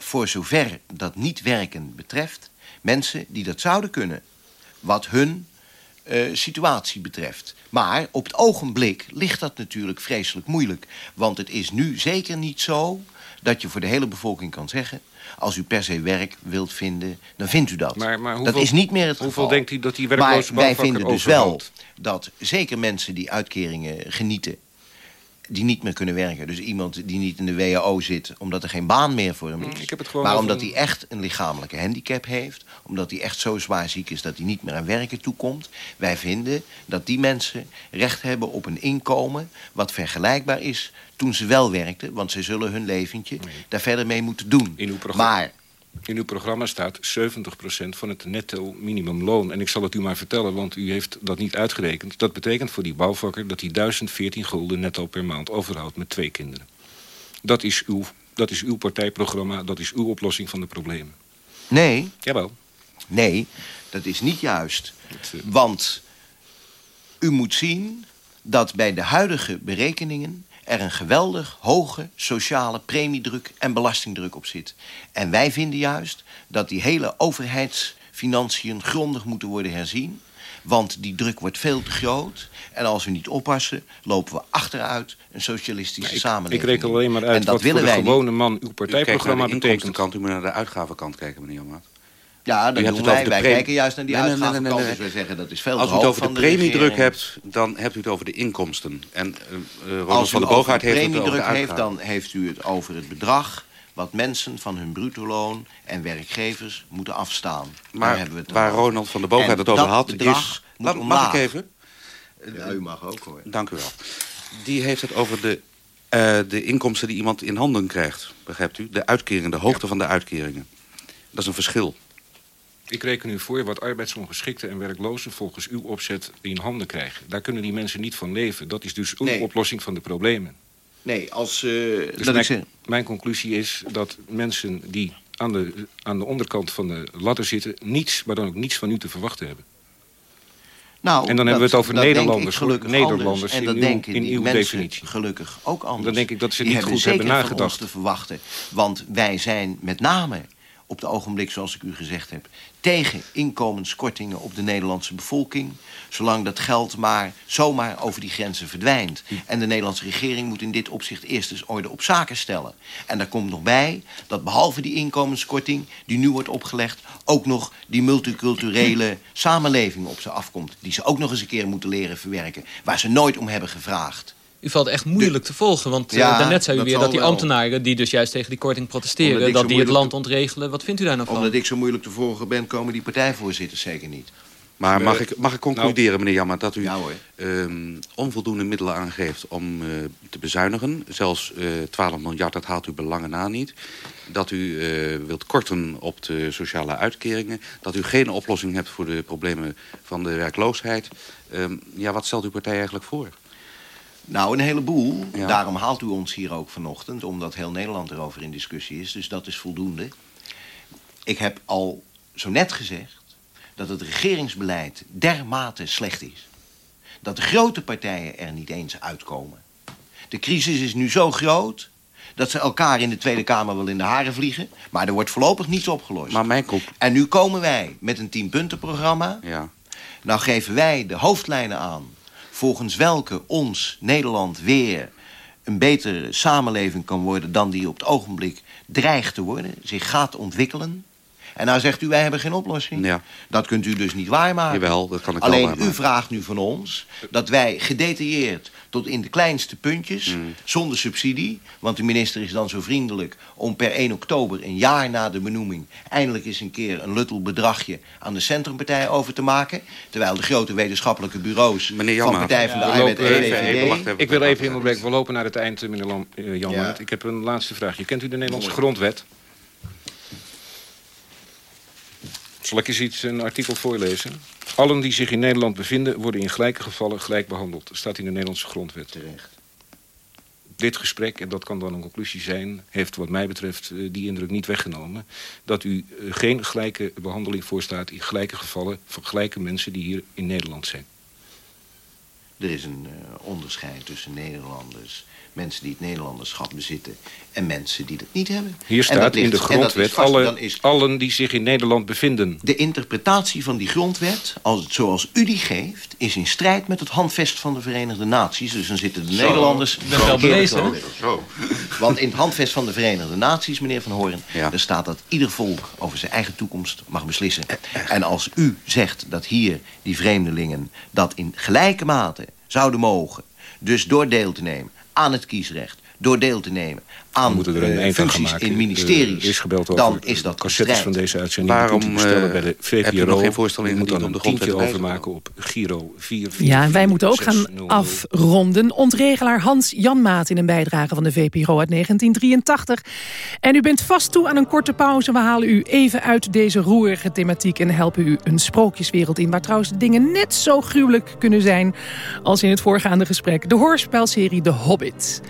voor zover dat niet werken betreft, mensen die dat zouden kunnen, wat hun eh, situatie betreft. Maar op het ogenblik ligt dat natuurlijk vreselijk moeilijk. Want het is nu zeker niet zo dat je voor de hele bevolking kan zeggen... als u per se werk wilt vinden, dan vindt u dat. Maar, maar dat hoeveel- is niet meer het Hoeveel geval. denkt u dat die werkloze Maar wij vinden dus wel dat zeker mensen die uitkeringen genieten... die niet meer kunnen werken. Dus iemand die niet in de WHO zit omdat er geen baan meer voor hem is. Mm, Ik heb het gewoon maar over omdat hij echt een lichamelijke handicap heeft... omdat hij echt zo zwaar ziek is dat hij niet meer aan werken toekomt. Wij vinden dat die mensen recht hebben op een inkomen... wat vergelijkbaar is toen ze wel werkten. Want ze zullen hun leventje daar verder mee moeten doen. In uw programma, Maar in uw programma staat 70% van het netto minimumloon. En ik zal het u maar vertellen, want u heeft dat niet uitgerekend. Dat betekent voor die bouwvakker dat hij 1014 gulden netto per maand overhoudt met twee kinderen. Dat is uw, dat is uw partijprogramma, dat is uw oplossing van de problemen. nee, Jawel. nee, dat is niet juist. eh, Want u moet zien dat bij de huidige berekeningen... er een geweldig hoge sociale premiedruk en belastingdruk op zit. En wij vinden juist dat die hele overheidsfinanciën grondig moeten worden herzien. Want die druk wordt veel te groot. En als we niet oppassen, lopen we achteruit een socialistische Ik samenleving. reken alleen maar En uit dat wat voor willen de wij niet. gewone man uw U kijkt partijprogramma naar de betekent. inkomstenkant, u moet naar de uitgavenkant kijken, meneer Janmaat. Ja, dat doen het over wij. de Wij kijken juist naar die Nee, nee, nee, nee, uitgavenkant. nee, Dus wij zeggen dat is veel Als u het over de premiedruk hebt, dan hebt u het over de inkomsten. En eh eh, Ronald Als u van der over Boogaard heeft het over de premiedruk heeft, dan heeft u het over het bedrag wat mensen van hun bruto-loon en werkgevers moeten afstaan. Maar hebben we het waar over. Ronald van der Boogaard het over had, is... Laat- mag ik even? Ja, u mag ook hoor. Dank u wel. Die heeft het over de, eh, de inkomsten die iemand in handen krijgt. Begrijpt u? De uitkeringen, de hoogte van de uitkeringen. Dat is een verschil. Ik reken u voor wat arbeidsongeschikten en werklozen volgens uw opzet in handen krijgen. Daar kunnen die mensen niet van leven. Dat is dus uw Nee. oplossing van de problemen. Nee, als... eh, Dus dat mijn, conclusie is dat mensen die aan de, aan de onderkant van de ladder zitten... niets, maar dan ook niets van u te verwachten hebben. nou, en dan hebben we het over Nederlanders, gelukkig Nederlanders anders. En in dat uw- denken in die uw mensen definitie. gelukkig ook anders. Dan denk ik dat ze Die niet hebben goed hebben zeker van nagedacht. ons te verwachten. Want wij zijn met name op het ogenblik, zoals ik u gezegd heb... tegen inkomenskortingen op de Nederlandse bevolking... zolang dat geld maar zomaar over die grenzen verdwijnt. En de Nederlandse regering moet in dit opzicht eerst eens orde op zaken stellen. En daar komt nog bij dat behalve die inkomenskorting... die nu wordt opgelegd, ook nog die multiculturele samenleving op ze afkomt... die ze ook nog eens een keer moeten leren verwerken... waar ze nooit om hebben gevraagd. U valt echt moeilijk te volgen, want eh, Ja, daarnet zei u dat weer dat die wel. ambtenaren... die dus juist tegen die korting protesteren, dat die het land ontregelen. Wat vindt u daar nou van? Omdat ik zo moeilijk te volgen ben, komen die partijvoorzitters zeker niet. Maar Eh, mag ik, mag ik concluderen, nou- meneer Jammer, dat u Ja hoor. ehm, onvoldoende middelen aangeeft om eh, te bezuinigen? Zelfs eh 12 miljard, dat haalt uw belangen na niet. Dat u eh, wilt korten op de sociale uitkeringen. Dat u geen oplossing hebt voor de problemen van de werkloosheid. Ehm, ja, wat stelt uw partij eigenlijk voor? Nou, een heleboel. Ja. Daarom haalt u ons hier ook vanochtend, omdat heel Nederland erover in discussie is. Dus dat is voldoende. Ik heb al zo net gezegd dat het regeringsbeleid dermate slecht is. Dat de grote partijen er niet eens uitkomen. De crisis is nu zo groot dat ze elkaar in de Tweede Kamer wel in de haren vliegen. Maar er wordt voorlopig niets opgelost. Maar mijn kop... En nu komen wij met een tienpuntenprogramma. Ja. Nou geven wij de hoofdlijnen aan... volgens welke ons, Nederland, weer een betere samenleving kan worden... dan die op het ogenblik dreigt te worden, zich gaat ontwikkelen. En nou zegt u, wij hebben geen oplossing. Ja. Dat kunt u dus niet waarmaken. Jawel, dat kan ik wel Alleen u vraagt nu van ons dat wij gedetailleerd tot in de kleinste puntjes, Mm. zonder subsidie, want de minister is dan zo vriendelijk om per 1 oktober, een jaar na de benoeming, eindelijk eens een keer een luttel bedragje aan de centrumpartij over te maken, terwijl de grote wetenschappelijke bureaus Meneer van. Partij van de Arbeid lopen en even- VVD... even, wacht even. Ik wil even in onderbreken. We lopen naar het eind, meneer eh, Jan Ja. Ik heb een laatste vraagje. Kent u de Nederlandse grondwet? Zal ik eens iets, een artikel voorlezen? Allen die zich in Nederland bevinden... worden in gelijke gevallen gelijk behandeld. Dat staat in de Nederlandse grondwet. Terecht. Dit gesprek, en dat kan dan een conclusie zijn... heeft wat mij betreft eh, die indruk niet weggenomen... dat u eh, geen gelijke behandeling voorstaat... in gelijke gevallen van gelijke mensen die hier in Nederland zijn. Er is een eh, onderscheid tussen Nederlanders, mensen die het Nederlanderschap bezitten... en mensen die dat niet hebben. Hier staat in de grondwet... vast- alle, dan is allen die zich in Nederland bevinden... De interpretatie van die grondwet, als het zoals u die geeft... is in strijd met het handvest van de Verenigde Naties. Dus dan zitten de Zo. Nederlanders... wel. Zo. Want in het handvest van de Verenigde Naties, meneer Van Hoorn... Ja. er staat dat ieder volk over zijn eigen toekomst mag beslissen. En als u zegt dat hier die vreemdelingen... dat in gelijke mate zouden mogen... dus door deel te nemen aan het kiesrecht door deel te nemen aan moeten er een eind gaan maken. in ministeries, Er is gebeld dan over is dat cassettes van deze uitzending. Waarom, bestellen bij de eh, VPRO. hebt u nog geen voorstel U moet dan om de grondwet overmaken op Giro 4 Ja, en wij moeten ook gaan afronden. Ontregelaar Hans Janmaat in een bijdrage van de VPRO uit 1983. En u bent vast toe aan een korte pauze. We halen u even uit deze roerige thematiek... en helpen u een sprookjeswereld in... waar trouwens dingen net zo gruwelijk kunnen zijn... als in het voorgaande gesprek. De hoorspelserie De Hobbit.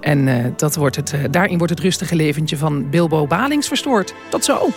En uh, dat wordt het, uh, daarin wordt het rustige leventje van Bilbo Balings verstoord. Tot zo!